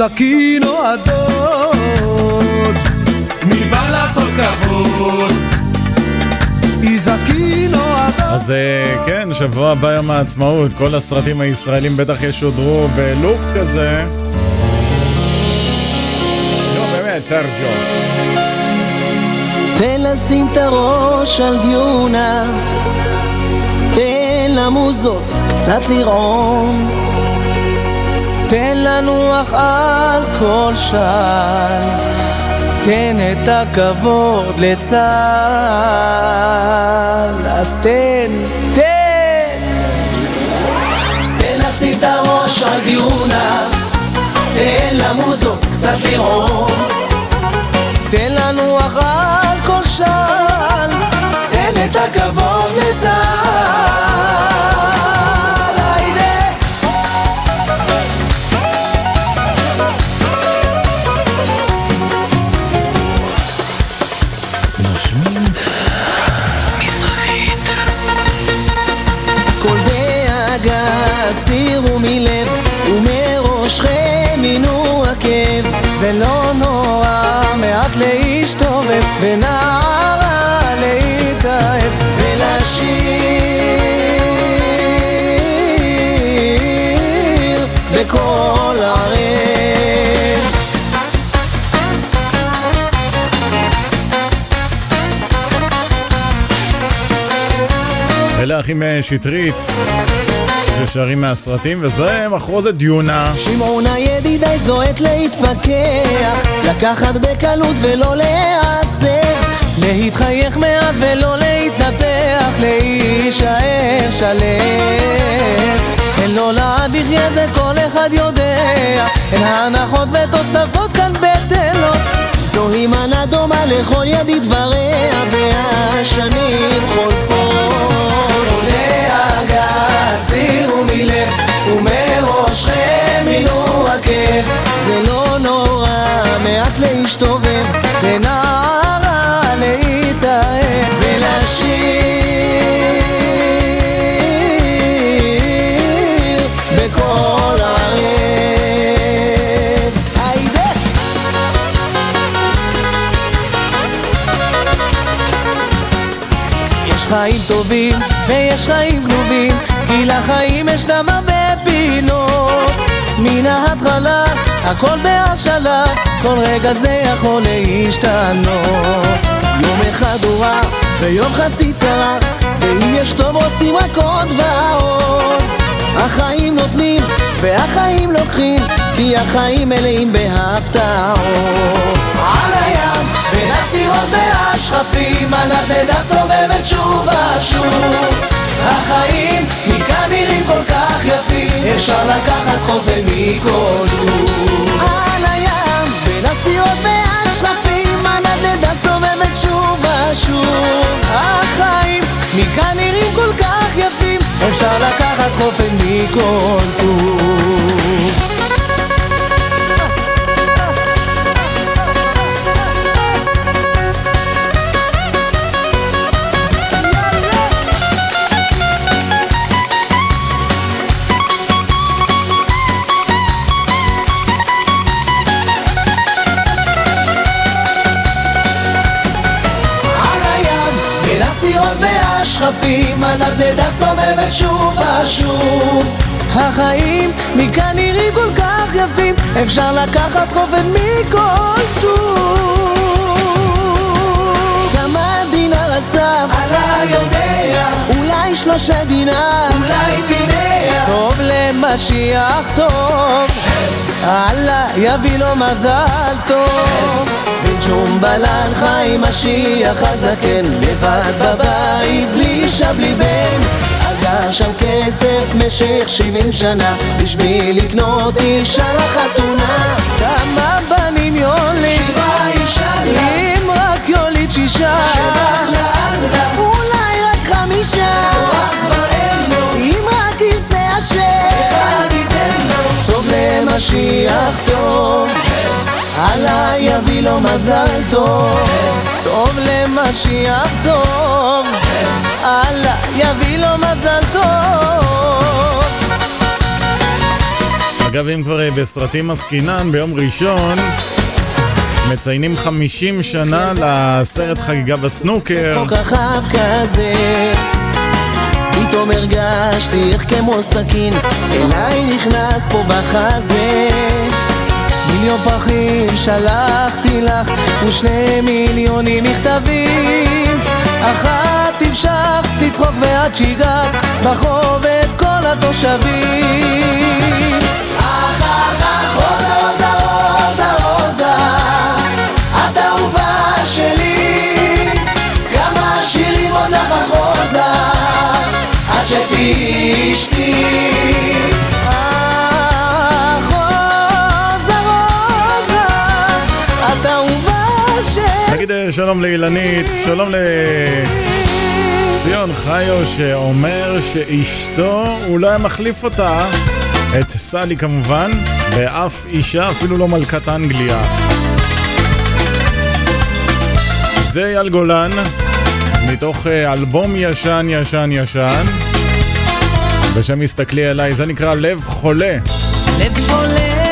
איזקינו הדוד מי בא לעשות כבוד? אז אה, כן, שבוע הבא יום העצמאות, כל הסרטים הישראלים בטח ישודרו בלוק כזה. לא, באמת, סרג'ו. תן לשים את הראש על דיונה, תן למוזות קצת לרעום, תן לנוח על כל שעל, תן את הכבוד לצה"ל, אז תן, תן, תן לשים את הראש על דיונה, תן למוזות קצת. תן לנוח על כל שעל, תן את הכבוד לצה"ל. אלה אחים שטרית ששרים מהסרטים, וזה מחרוזת דיונה. שמעונה ידידי זועק להתפכח, לקחת בקלות ולא להיעצר להתחייך מעט ולא להתנפח, להישאר שלם. אין לו לעד לחיה זה כל אחד יודע, אין הנחות ותוספות כאן בטלות. זוהי מנה דומה לכל ידי דבריה והשנים חולפות. דאגה הסירו מלב ומראשכם מינו הכאב זה לא נורא מעט להשתובב ונערה יש חיים טובים ויש חיים גנובים כי לחיים יש דם הרבה פינות מן ההתחלה הכל בהשאלה כל רגע זה יכול להשתנות. יום אחד הוא רע ויום חצי צרה ואם יש טוב רוצים רק עוד ועוד. החיים נותנים והחיים לוקחים כי החיים מלאים בהפתעות. על הים בין הסירות והשכפים הנדנדה סובבת שוב ושוב. החיים מכאן נראים כל כך יפים אפשר לקחת חופן מכל גוף על הים בין הסירות והשכפים הנדנדה סובבת שוב ושוב. החיים מכאן נראים כל כך יפים אפשר לקחת חופן מכל גוף והשכפים, הנדנדה סובבת שוב ושוב. החיים מכאן נראים כל כך יפים, אפשר לקחת חופן מכל טוב. כמה דינר אסף? עלה יודע. אולי שלושה דינר. אולי פי מאה. טוב למשיח טוב. אללה יביא לו מזל טוב. בן שום בלן חי משיח הזקן, לבד בבית, בלי אישה בלי בן. אגר שם כסף משך שבעים שנה, בשביל לקנות אישה לחתונה. כמה בנים יוליד? שבעה אישה אם רק יוליד שישה. שבח לאללה. אולי רק חמישה. כבר אין לו. אם רק ירצה השם. אחד ייתן לו. טוב למשיח טוב. אללה יביא לו מזל טוב. טוב למשיח טוב. אללה יביא לו מזל טוב. אגב, אם כבר אה, בסרטים עסקינן, ביום ראשון מציינים 50 שנה לסרט חגיגה בסנוקר. צחוק רחב כזה פתאום הרגשתי איך כמו סכין אליי נכנס פה בחזה. מיליון פרחים שלחתי לך ושני מיליונים מכתבים. אחת המשכתי צחוק ואת שיגעת בחוב את כל התושבים. אח אח רוזה רוזה רוזה רוזה את אהובה שלי עד אח, רוזה, רוזה, את אהובה נגיד אה, שלום לאילנית, שלום לציון חיו שאומר שאשתו, הוא לא מחליף אותה, את סלי כמובן, באף אישה, אפילו לא מלכת אנגליה. זה אייל גולן, מתוך אה, אלבום ישן ישן ישן, בשם הסתכלי עליי, זה נקרא לב חולה. לב חולה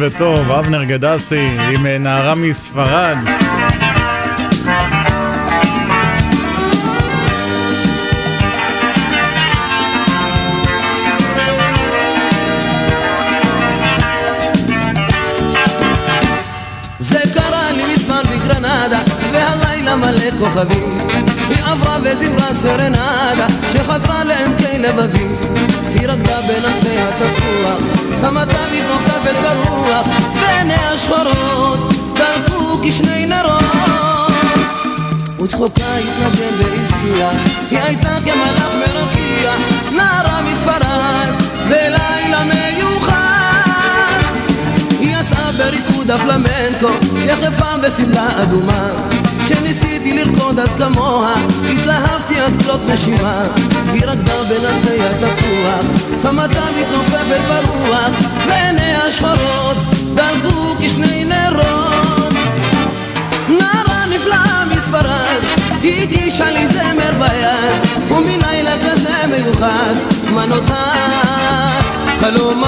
וטוב, אבנר גדסי עם אה, נערה מספרד. מלא כוכבים. היא עברה וזמרה סרנדה, שחדרה לעמקי לבבי. היא רקדה בין עצי התפוח, חמתה מתנופפת ברוח, ועיניה שחורות דלקו כשני נרות. וצחוקה התנגן והפתיע, היא הייתה כמלאך מרקיע, נערה מספרד, בלילה מיוחד. היא יצאה בריקוד הפלמנקו, יחפה בשמלה אדומה. כשניסיתי לרקוד אז כמוה, התלהבתי עד כלות נשימה. היא רקדה בין עצי התפוח, צמתה מתנופפת ברוח, ועיניה שחורות דלקו כשני נרות. נערה נפלאה מספרד, היא הגישה לי זמר ביד, ומלילה כזה מיוחד, מה נותר? חלום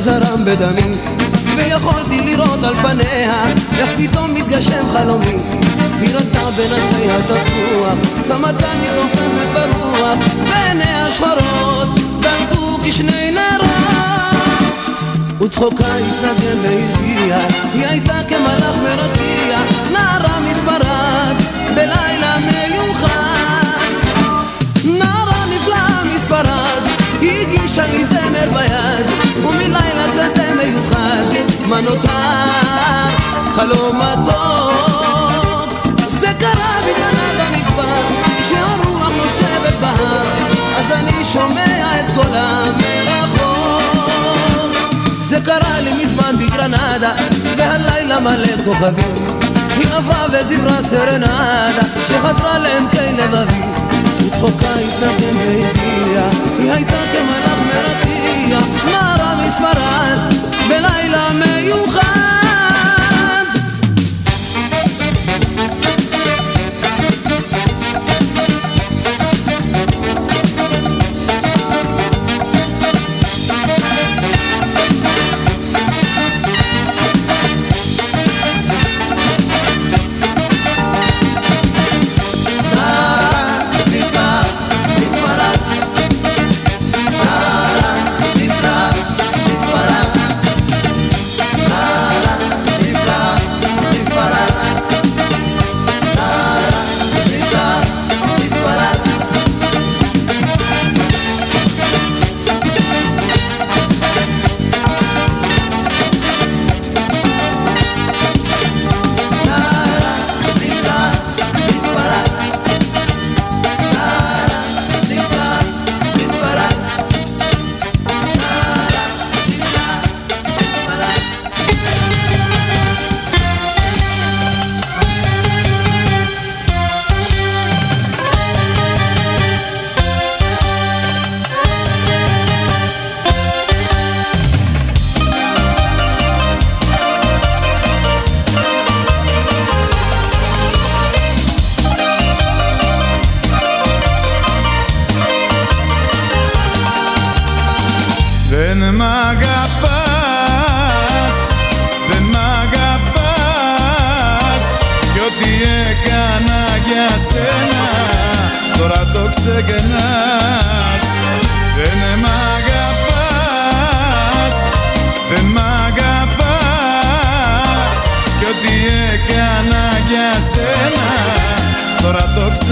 זרם בדמי, ויכולתי לראות על פניה, איך פתאום מתגשם חלומי. היא רקדה בין עצי התפוח, צמתה מתנופפת ברוח, ועיניה שחורות דלקו כשני נרות. וצחוקה התנגן והרגיע, היא הייתה כמלאך מרקיע, מה נותר? חלום מתוק. זה קרה בגנדה מכבר, כשהרוח נושבת בהר, אז אני שומע את קולה מרחוק. זה קרה לי מזמן בגרנדה, והלילה מלא כוכבים. היא עברה וזיברה סרנדה שחדרה לעמקי לבבי וצחוקה התנגן והגיע היא הייתה כמלאך מרקיע נערה מספרד בלילה מיוחד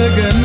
again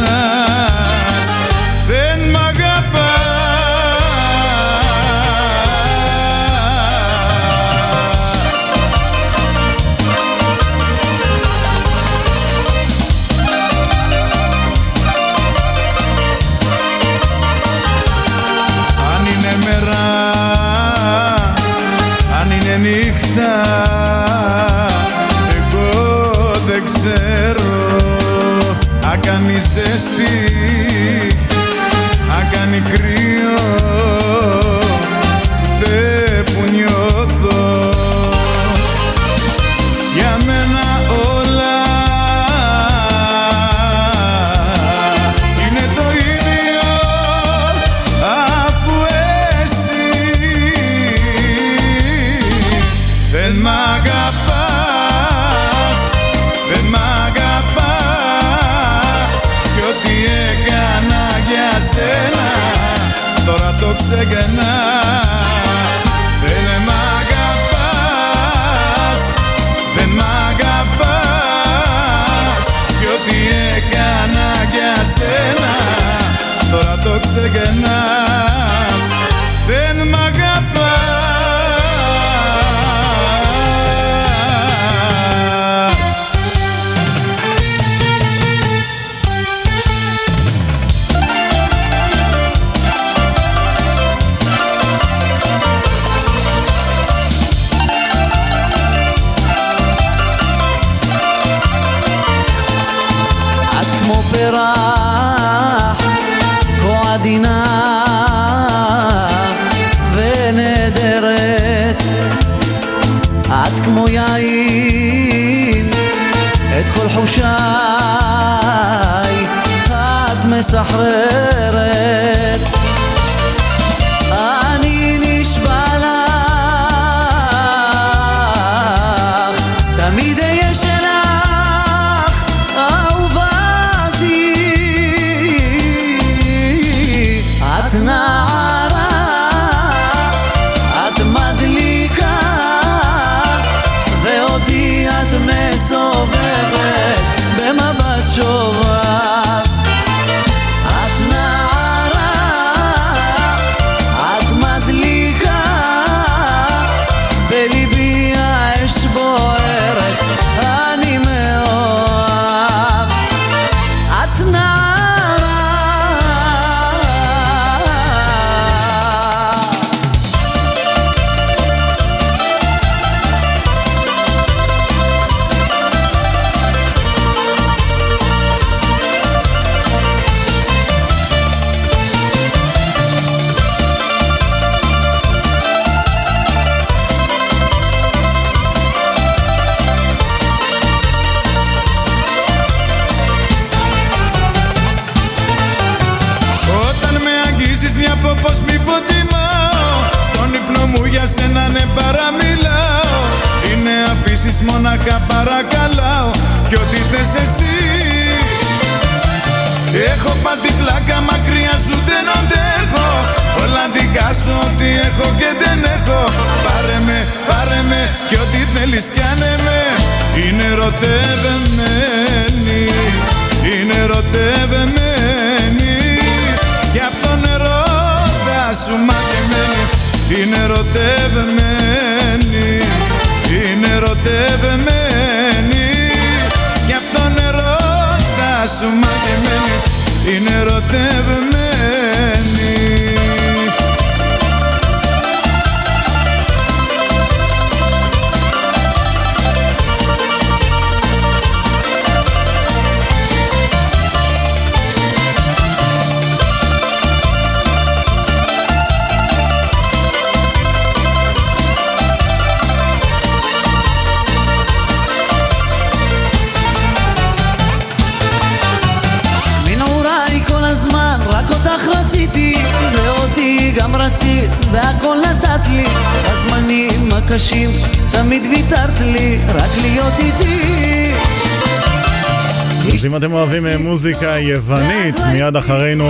אוהבים אה, מוזיקה יוונית, מיד אחרינו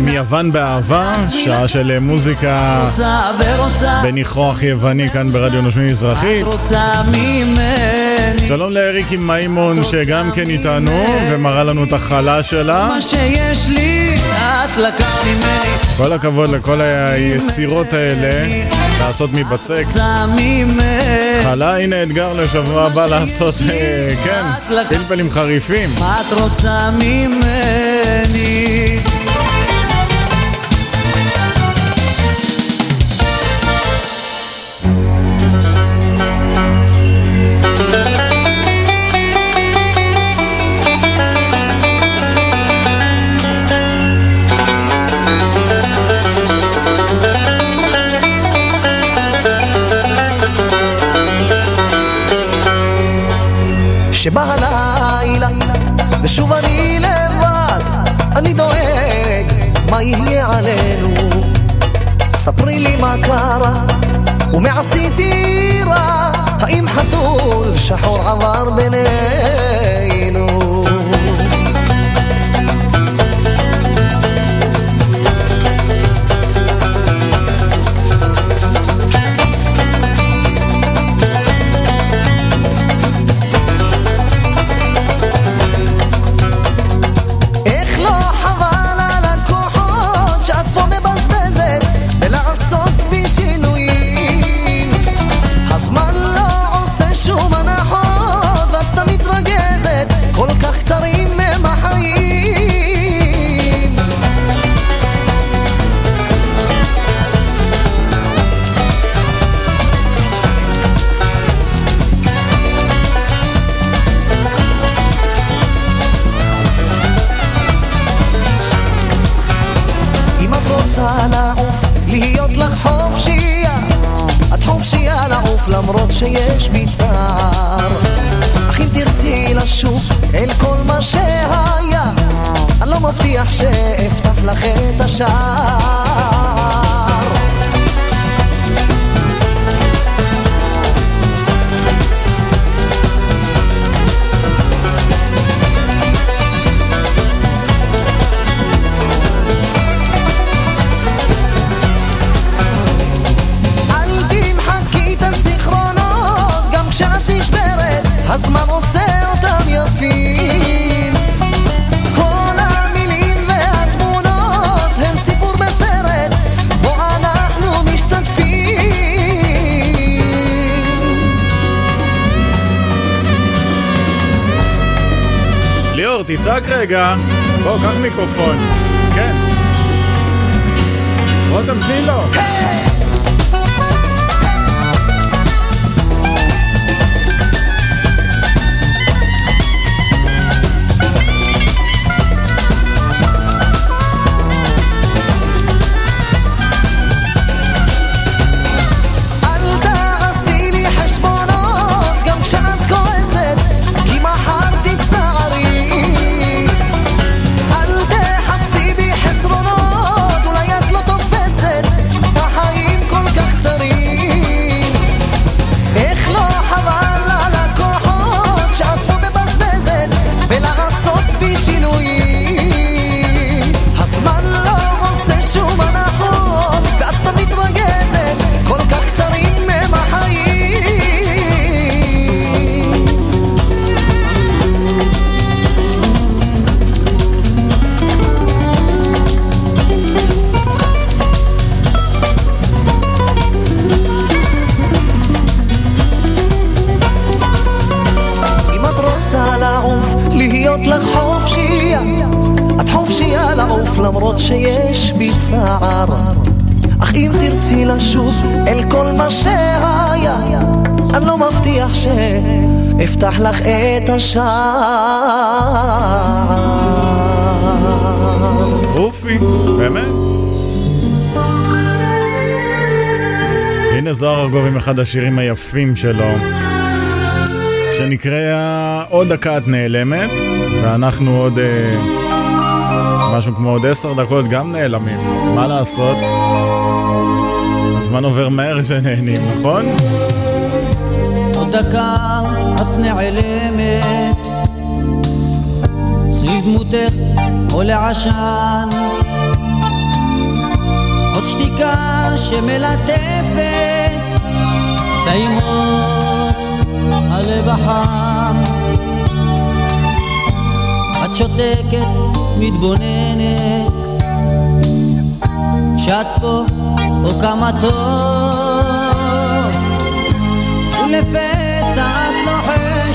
מיוון באהבה, שעה של אה, מוזיקה בניחוח יווני כאן ברדיו נושמים מזרחית. את רוצה ממך שלום לאריקי מימון שגם כן איתנו ומראה לנו את החלה שלה. מה שיש לי את לקחת ממני. כל הכבוד לכל היצירות האלה לעשות מבצק. חלה הנה אתגר לשבוע הבא לעשות, אה, כן, פלפלים חריפים. מה את רוצה ממני? תצעק רגע. בוא, קח מיקרופון. כן. רותם, תני לו. Hey! אני לא מבטיח שאפתח לך את השער אופי, באמת. הנה זוהר ארגוב עם אחד השירים היפים שלו, שנקרא עוד דקה את נעלמת, ואנחנו עוד אה, משהו כמו עוד עשר דקות גם נעלמים, מה לעשות? הזמן עובר מהר כשנהנים, נכון? דקה את נעלמת. סביב דמותך עולה עשן עוד שתיקה שמלטפת טעימות הלב החם. את שותקת, מתבוננת. כשאת פה, או כמה טוב. ולפתע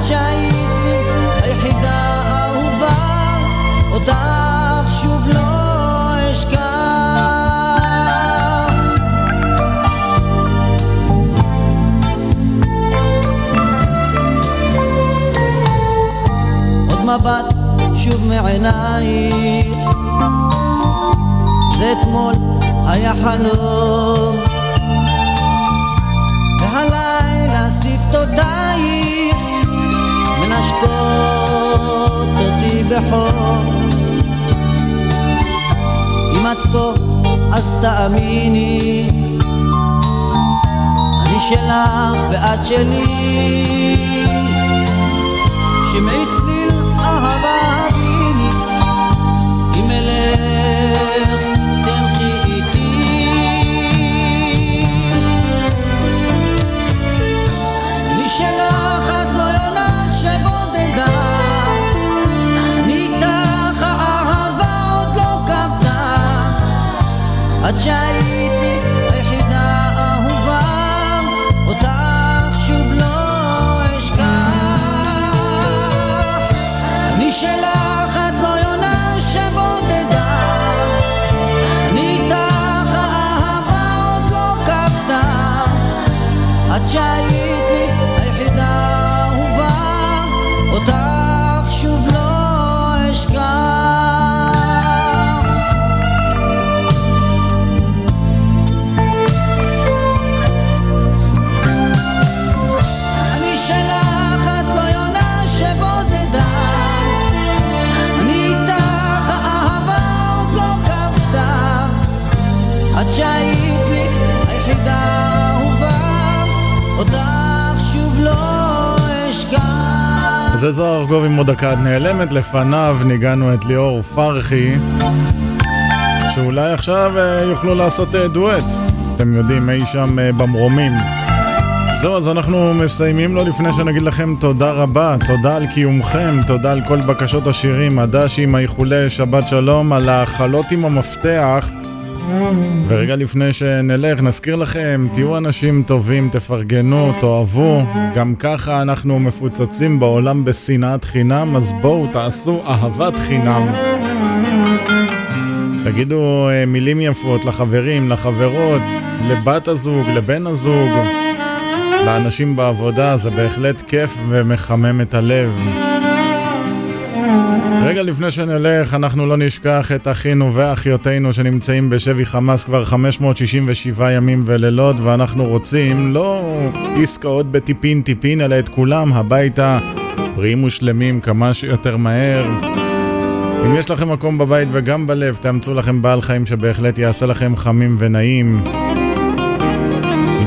את שהיית לי היחידה האהובה אותך שוב לא אשכח. עוד מבט שוב מעינייך. זה אתמול היה חלום. והלילה שפתותייך בחור אם את פה אז תאמיני. אני שלך ואת שלי. שמעי צליל את זוהר ארגוב עם עוד דקה את נעלמת, לפניו ניגענו את ליאור פרחי, שאולי עכשיו אה, יוכלו לעשות אה, דואט, אתם יודעים, אי שם אה, במרומים. זהו, אז אנחנו מסיימים לו לפני שנגיד לכם תודה רבה, תודה על קיומכם, תודה על כל בקשות השירים, הדשי עם האיחולי שבת שלום, על החלות עם המפתח. ורגע לפני שנלך, נזכיר לכם, תהיו אנשים טובים, תפרגנו, תאהבו. גם ככה אנחנו מפוצצים בעולם בשנאת חינם, אז בואו תעשו אהבת חינם. תגידו אה, מילים יפות לחברים, לחברות, לבת הזוג, לבן הזוג, לאנשים בעבודה, זה בהחלט כיף ומחמם את הלב. רגע לפני שנלך, אנחנו לא נשכח את אחינו ואחיותינו שנמצאים בשבי חמאס כבר 567 ימים ולילות, ואנחנו רוצים לא עסקאות בטיפין טיפין, אלא את כולם הביתה, בריאים ושלמים כמה שיותר מהר. אם יש לכם מקום בבית וגם בלב, תאמצו לכם בעל חיים שבהחלט יעשה לכם חמים ונעים.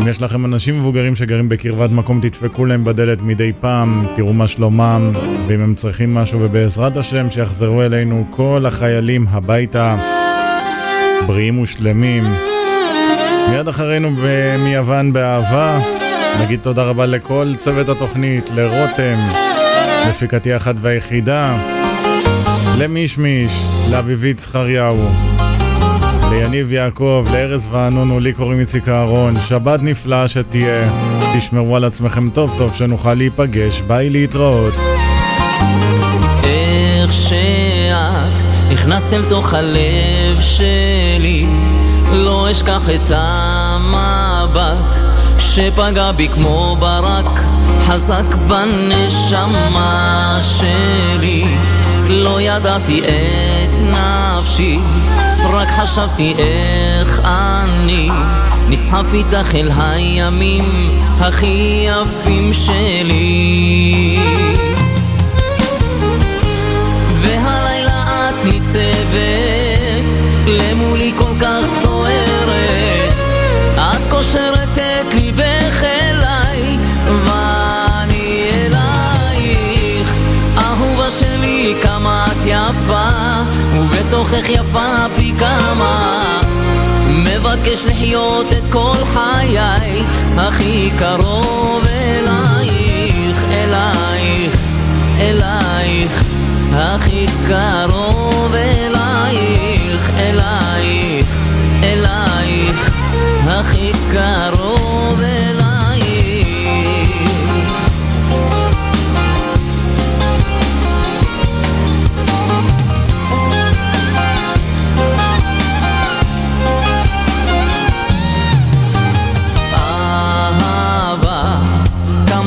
אם יש לכם אנשים מבוגרים שגרים בקרבת מקום, תדפקו להם בדלת מדי פעם, תראו מה שלומם, ואם הם צריכים משהו, ובעזרת השם שיחזרו אלינו כל החיילים הביתה, בריאים ושלמים. מיד אחרינו מיוון באהבה, נגיד תודה רבה לכל צוות התוכנית, לרותם, מפיקתי אחת והיחידה, למישמיש, לאביבית זכריהו. ליניב יעקב, לארז וענון ולי קוראים איציק אהרון. שבת נפלאה שתהיה. תשמרו על עצמכם טוב טוב שנוכל להיפגש. ביי להתראות. איך שאת נכנסת אל תוך הלב שלי לא אשכח את המבט שפגע בי כמו ברק חזק בנשמה שלי לא ידעתי את נפשי רק חשבתי איך אני נסחף איתך אל הימים הכי יפים שלי. והלילה את ניצבת למולי כל כך סוערת. את קושרת ובתוכך יפה פי כמה. מבקש לחיות את כל חיי הכי קרוב אלייך, אלייך, אלייך. הכי קרוב אלייך, אלייך, אלייך. הכי קרוב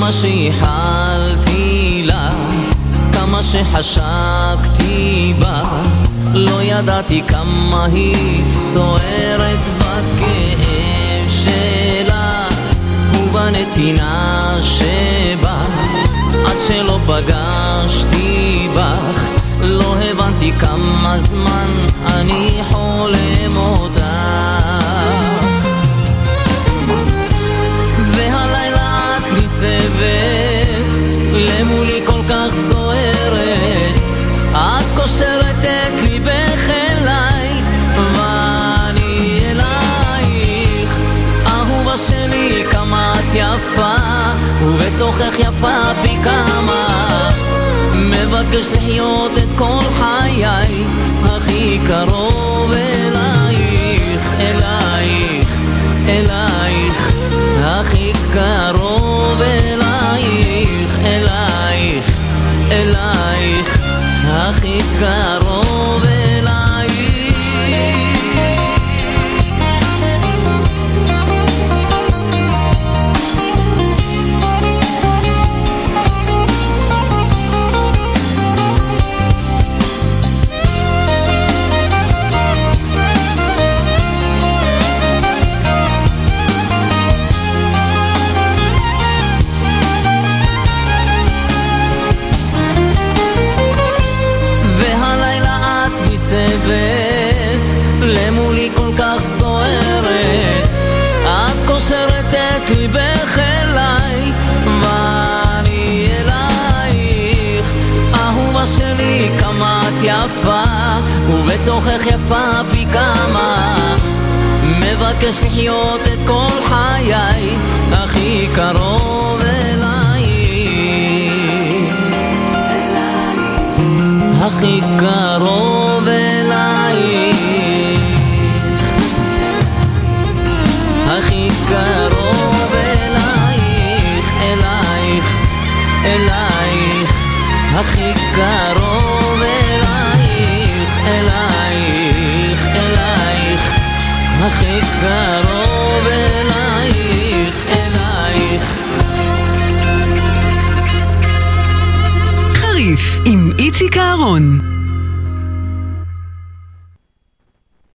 כמה שייחלתי לה, כמה שחשקתי בה, לא ידעתי כמה היא סוערת בכאב שלה ובנתינה שבה, עד שלא פגשתי בך, לא הבנתי כמה זמן אני חולם אותך. למולי כל כך סוערת. את קושרת את ליבך אליי ואני אלייך. אהובה שלי כמה את יפה ובתוכך יפה פי כמה. מבקש לחיות את כל חיי הכי קרוב אלייך, הכי קרוב יפה ובתוכך יפה פי כמה. מבקש לחיות את כל חיי הכי קרוב אלייך הכי קרוב אלייך הכי קרוב אלייך אלייך אלייך. הכי קרוב הכי קרוב אלייך אלייך. עם איציק אהרון